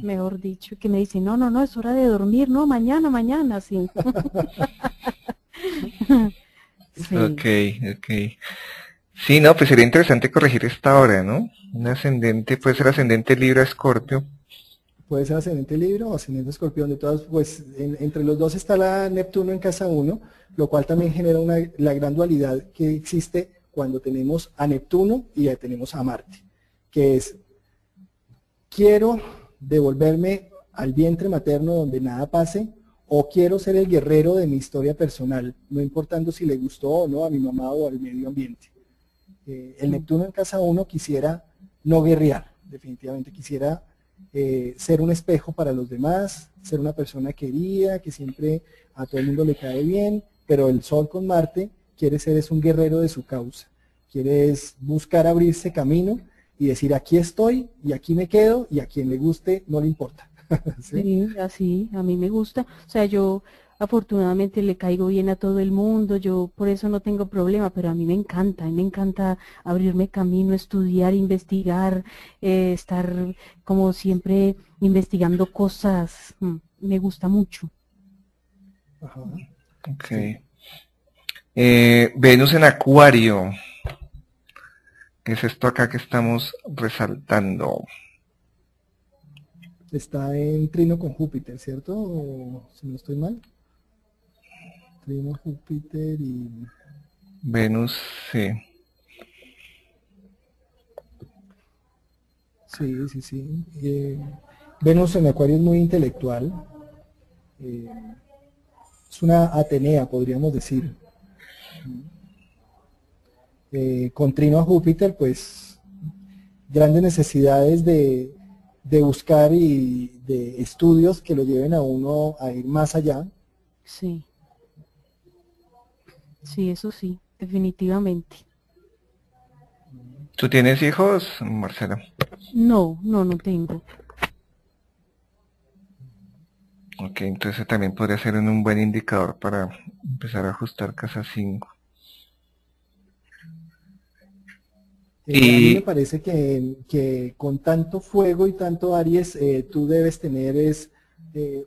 S4: Mejor dicho, que me dicen, no, no, no, es hora de dormir, no, mañana, mañana, sí.
S2: sí. Ok, ok. Sí, no, pues sería interesante corregir esta hora, ¿no? Un ascendente, puede ser ascendente Libra Escorpio,
S1: puede ser ascendente Libra o ascendente escorpión, de todas, pues entre los dos está la Neptuno en casa 1, lo cual también genera una, la gran dualidad que existe cuando tenemos a Neptuno y ya tenemos a Marte, que es, quiero devolverme al vientre materno donde nada pase, o quiero ser el guerrero de mi historia personal, no importando si le gustó o no a mi mamá o al medio ambiente. Eh, el Neptuno en casa 1 quisiera no guerrear, definitivamente quisiera eh, ser un espejo para los demás, ser una persona querida, que siempre a todo el mundo le cae bien, pero el Sol con Marte quiere ser es un guerrero de su causa, quiere buscar abrirse camino y decir aquí estoy y aquí me quedo y a quien le guste no le importa.
S4: ¿Sí? así, a mí me gusta. O sea, yo afortunadamente le caigo bien a todo el mundo, yo por eso no tengo problema, pero a mí me encanta, a mí me encanta abrirme camino, estudiar, investigar, eh, estar como siempre investigando cosas, mm, me gusta mucho.
S2: Ok. Eh, Venus en Acuario. ¿Qué es esto acá que estamos resaltando?
S1: Está en trino con Júpiter, ¿cierto? si no estoy mal. Júpiter y...
S2: Venus, sí.
S1: Sí, sí, sí. Eh, Venus en Acuario es muy intelectual. Eh, es una Atenea, podríamos decir. Eh, con trino a Júpiter, pues grandes necesidades de, de buscar y de estudios que lo lleven a uno a ir más allá.
S4: Sí. Sí, eso sí, definitivamente.
S2: ¿Tú tienes hijos, Marcela?
S4: No, no, no tengo.
S2: Ok, entonces también podría ser un buen indicador para empezar a ajustar casa 5.
S1: Eh, y... A mí me parece que, con tanto fuego y tanto Aries, eh, tú debes tener es, eh,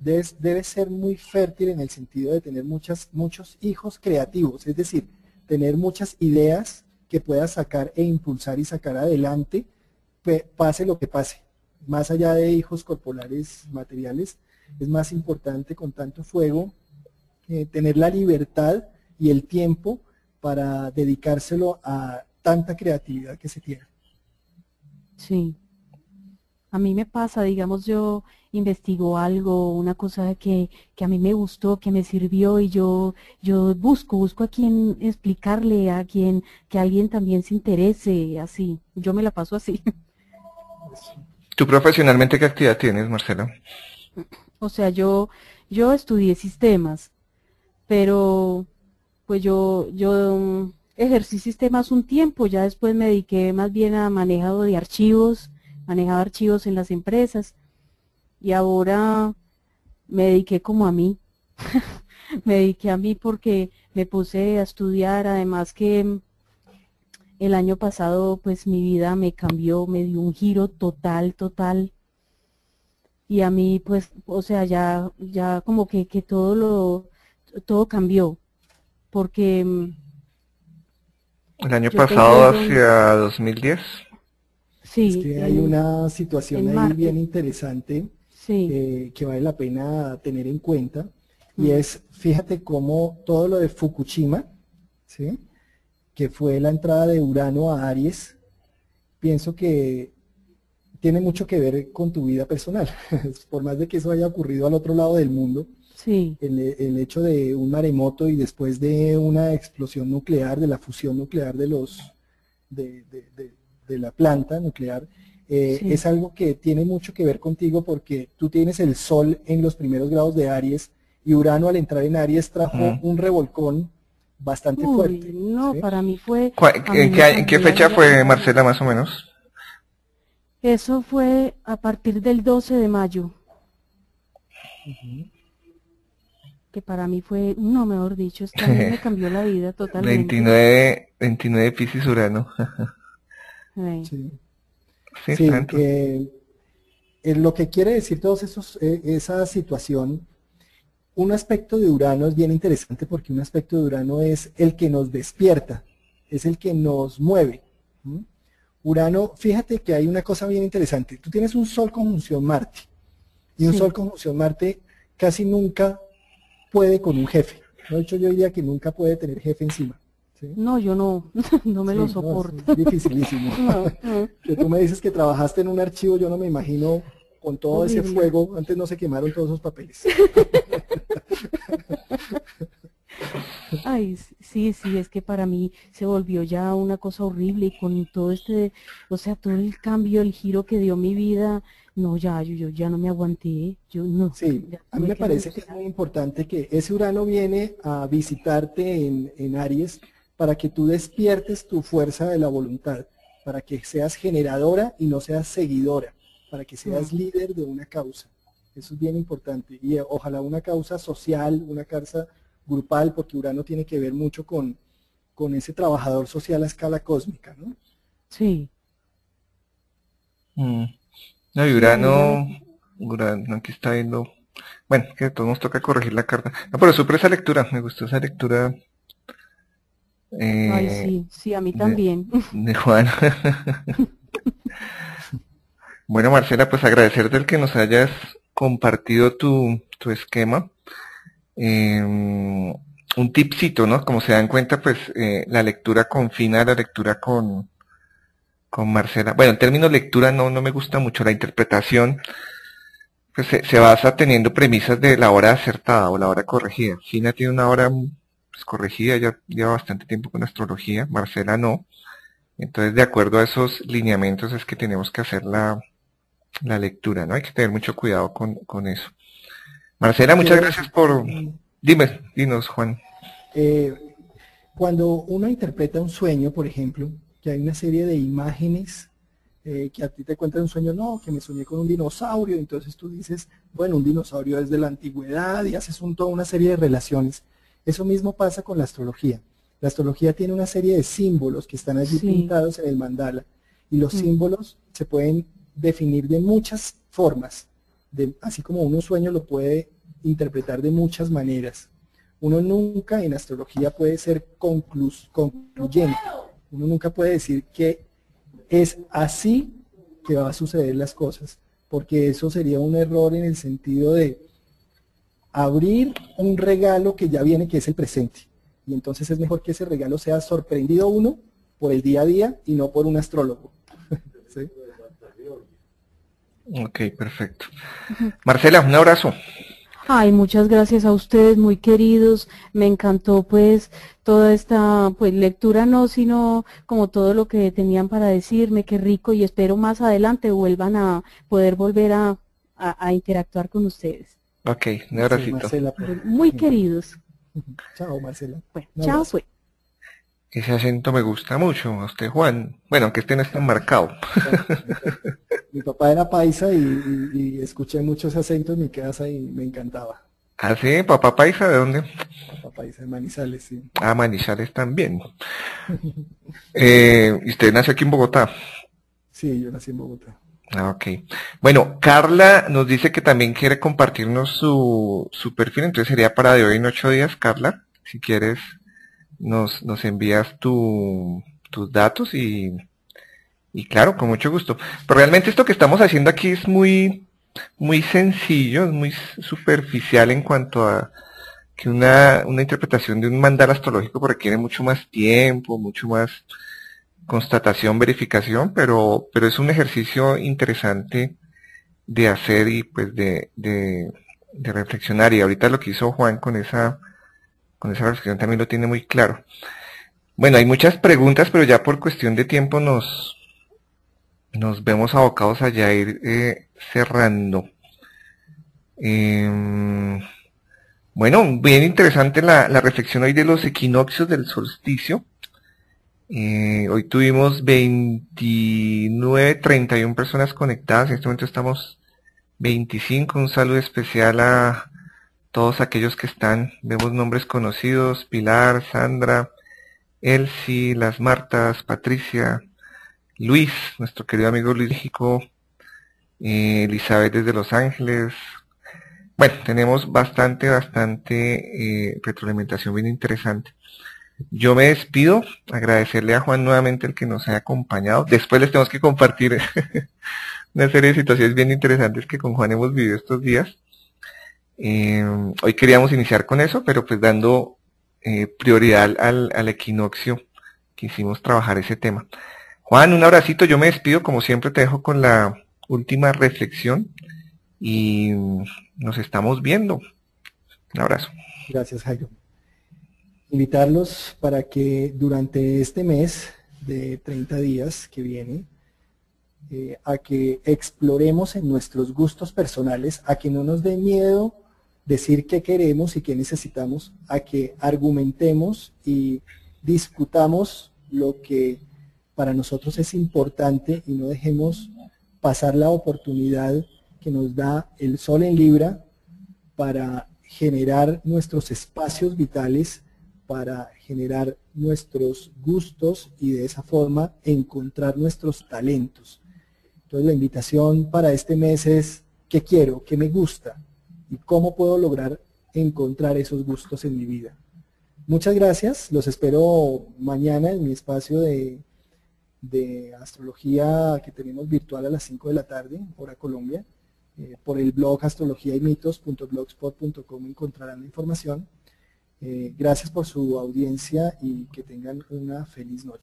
S1: debe ser muy fértil en el sentido de tener muchas, muchos hijos creativos, es decir, tener muchas ideas que puedas sacar e impulsar y sacar adelante, pase lo que pase. Más allá de hijos corporales materiales, es más importante con tanto fuego eh, tener la libertad y el tiempo para dedicárselo a tanta creatividad que se tiene.
S4: Sí. A mí me pasa, digamos, yo investigo algo, una cosa que, a mí me gustó, que me sirvió y yo, yo busco, busco a quien explicarle, a quien, que alguien también se interese, así. Yo me la paso así.
S2: ¿Tú profesionalmente qué actividad tienes, Marcela?
S4: O sea, yo, yo estudié sistemas, pero pues yo, yo ejercí sistemas un tiempo, ya después me dediqué más bien a manejado de archivos, manejaba archivos en las empresas y ahora me dediqué como a mí. me dediqué a mí porque me puse a estudiar, además que el año pasado pues mi vida me cambió, me dio un giro total, total. Y a mí pues, o sea, ya, ya como que, que todo lo, todo cambió. Porque...
S2: El año pasado hacia 2010.
S1: Sí. hay una situación ahí bien interesante eh, que vale la pena tener en cuenta. Y mm. es, fíjate cómo todo lo de Fukushima, ¿sí? que fue la entrada de Urano a Aries, pienso que tiene mucho que ver con tu vida personal. Por más de que eso haya ocurrido al otro lado del mundo,
S4: sí.
S1: el, hecho de un maremoto y después de una explosión nuclear, de la fusión nuclear de los de, de la planta nuclear, eh, es algo que tiene mucho que ver contigo porque tú tienes el Sol en los primeros grados de Aries y Urano al entrar en Aries trajo un revolcón bastante fuerte.
S4: No, para mí fue...
S2: ¿En qué, fecha fue, Marcela, más o menos?
S4: Eso fue a partir del 12 de mayo. Que para mí fue, no, mejor dicho, es que a mí me cambió la vida totalmente.
S2: 29, 29 Piscis Urano.
S1: sí. Sí, eh, lo que quiere decir todos esos, eh, esa situación, un aspecto de Urano es bien interesante porque un aspecto de Urano es el que nos despierta, es el que nos mueve. Urano, fíjate que hay una cosa bien interesante. Tú tienes un Sol conjunción Marte y un Sol conjunción Marte casi nunca puede con un jefe. De hecho, yo diría que nunca puede tener jefe encima.
S4: No, yo no, no me lo soporto.
S1: es dificilísimo. que tú me dices que trabajaste en un archivo, yo no me imagino con todo ese fuego, antes no se quemaron todos esos papeles.
S4: Ay, sí, sí, es que para mí se volvió ya una cosa horrible y con todo este, o sea, todo el cambio, el giro que dio mi vida, no, ya, yo, yo ya no me aguanté, yo no.
S1: Sí, a mí me parece que es muy importante que ese Urano viene a visitarte en, en Aries para que tú despiertes tu fuerza de la voluntad, para que seas generadora y no seas seguidora, para que seas líder de una causa. Eso es bien importante. Y eh, ojalá una causa social, una causa grupal, porque Urano tiene que ver mucho con, con ese trabajador social a escala cósmica, ¿no?
S4: Sí.
S2: Mm. No, y Urano, Urano, aquí está viendo, bueno, que todos nos toca corregir la carta. No, pero súper esa lectura, me gustó esa lectura
S4: Ay, eh, sí, sí, a mí también.
S2: De, Juan. bueno, Marcela, pues agradecerte el que nos hayas compartido tu, tu esquema. Em, un tipcito, ¿no? Como se dan cuenta, pues eh, la lectura confina la lectura con, con Marcela. Bueno, en términos lectura no, no me gusta mucho la interpretación. Pues se, se basa teniendo premisas de la hora acertada o la hora corregida. Fina tiene una hora pues, corregida, ya lleva bastante tiempo con astrología, Marcela no. Entonces, de acuerdo a esos lineamientos es que tenemos que hacer la, la lectura, ¿no? Hay que tener mucho cuidado con, con eso. Marcela, muchas gracias por... Dime, dinos, Juan.
S1: Eh, cuando uno interpreta un sueño, por ejemplo, que hay una serie de imágenes eh, que a ti te cuentan un sueño, no, que me soñé con un dinosaurio, entonces tú dices, bueno, un dinosaurio es de la antigüedad y haces un, toda una serie de relaciones. Eso mismo pasa con la astrología. La astrología tiene una serie de símbolos que están allí pintados en el mandala y los mm. símbolos se pueden definir de muchas formas. así como uno sueño lo puede interpretar de muchas maneras. Uno nunca en astrología puede ser concluyente. Uno nunca puede decir que es así que va a suceder las cosas, porque eso sería un error en el sentido de abrir un regalo que ya viene, que es el presente. Y entonces es mejor que ese regalo sea sorprendido uno por el día a día y no por un astrólogo.
S2: Ok, perfecto. Marcela, un abrazo.
S4: Ay, muchas gracias a ustedes, muy queridos. Me encantó pues toda esta pues lectura, no, sino como todo lo que tenían para decirme, qué rico y espero más adelante vuelvan a poder volver a, interactuar con ustedes.
S2: Ok, un abracito.
S4: muy queridos.
S1: Chao, Marcela.
S4: Bueno, chao, pues.
S2: Ese acento me gusta mucho, a usted Juan. Bueno, aunque este no está marcado.
S1: mi papá era paisa y, escuché muchos acentos en mi casa y me encantaba.
S2: ¿Ah, sí? ¿Papá paisa de dónde?
S1: Papá paisa de Manizales, sí.
S2: Ah, Manizales también. eh, ¿Y usted nació aquí en Bogotá?
S1: Sí, yo nací en Bogotá.
S2: Ah, ok. Bueno, Carla nos dice que también quiere compartirnos su, su perfil, entonces sería para de hoy en ocho días, Carla, si quieres nos, nos envías tu, tus datos y, y claro, con mucho gusto. Pero realmente esto que estamos haciendo aquí es muy, muy sencillo, es muy superficial en cuanto a que una, una interpretación de un mandal astrológico requiere mucho más tiempo, mucho más constatación, verificación, pero, pero es un ejercicio interesante de hacer y pues de, de, de reflexionar. Y ahorita lo que hizo Juan con esa con esa reflexión también lo tiene muy claro. Bueno, hay muchas preguntas, pero ya por cuestión de tiempo nos, nos vemos abocados a ya ir eh, cerrando. Em, bueno, bien interesante la, reflexión hoy de los equinoccios del solsticio. Eh, hoy tuvimos 29, 31 personas conectadas. En este momento estamos 25. Un saludo especial a todos aquellos que están, vemos nombres conocidos, Pilar, Sandra, Elsie, las Martas, Patricia, Luis, nuestro querido amigo Luis eh, Elizabeth desde Los Ángeles. Bueno, tenemos bastante, bastante eh, retroalimentación bien interesante. Yo me despido, agradecerle a Juan nuevamente el que nos haya acompañado. Después les tenemos que compartir una serie de situaciones bien interesantes que con Juan hemos vivido estos días. Eh, hoy queríamos iniciar con eso, pero pues dando eh, prioridad al, al, equinoccio, quisimos trabajar ese tema. Juan, un abracito, yo me despido, como siempre te dejo con la última reflexión y nos estamos viendo. Un abrazo.
S1: Gracias, Jairo. Invitarlos para que durante este mes de 30 días que viene, eh, a que exploremos en nuestros gustos personales, a que no nos dé miedo decir qué queremos y qué necesitamos, a que argumentemos y discutamos lo que para nosotros es importante y no dejemos pasar la oportunidad que nos da el sol en Libra para generar nuestros espacios vitales, para generar nuestros gustos y de esa forma encontrar nuestros talentos. Entonces la invitación para este mes es, ¿qué quiero? ¿Qué me gusta? Y cómo puedo lograr encontrar esos gustos en mi vida. Muchas gracias, los espero mañana en mi espacio de, astrología que tenemos virtual a las 5 de la tarde, hora Colombia. Eh, por el blog astrologiaymitos.blogspot.com encontrarán la información. Eh, gracias por su audiencia y que tengan una feliz noche.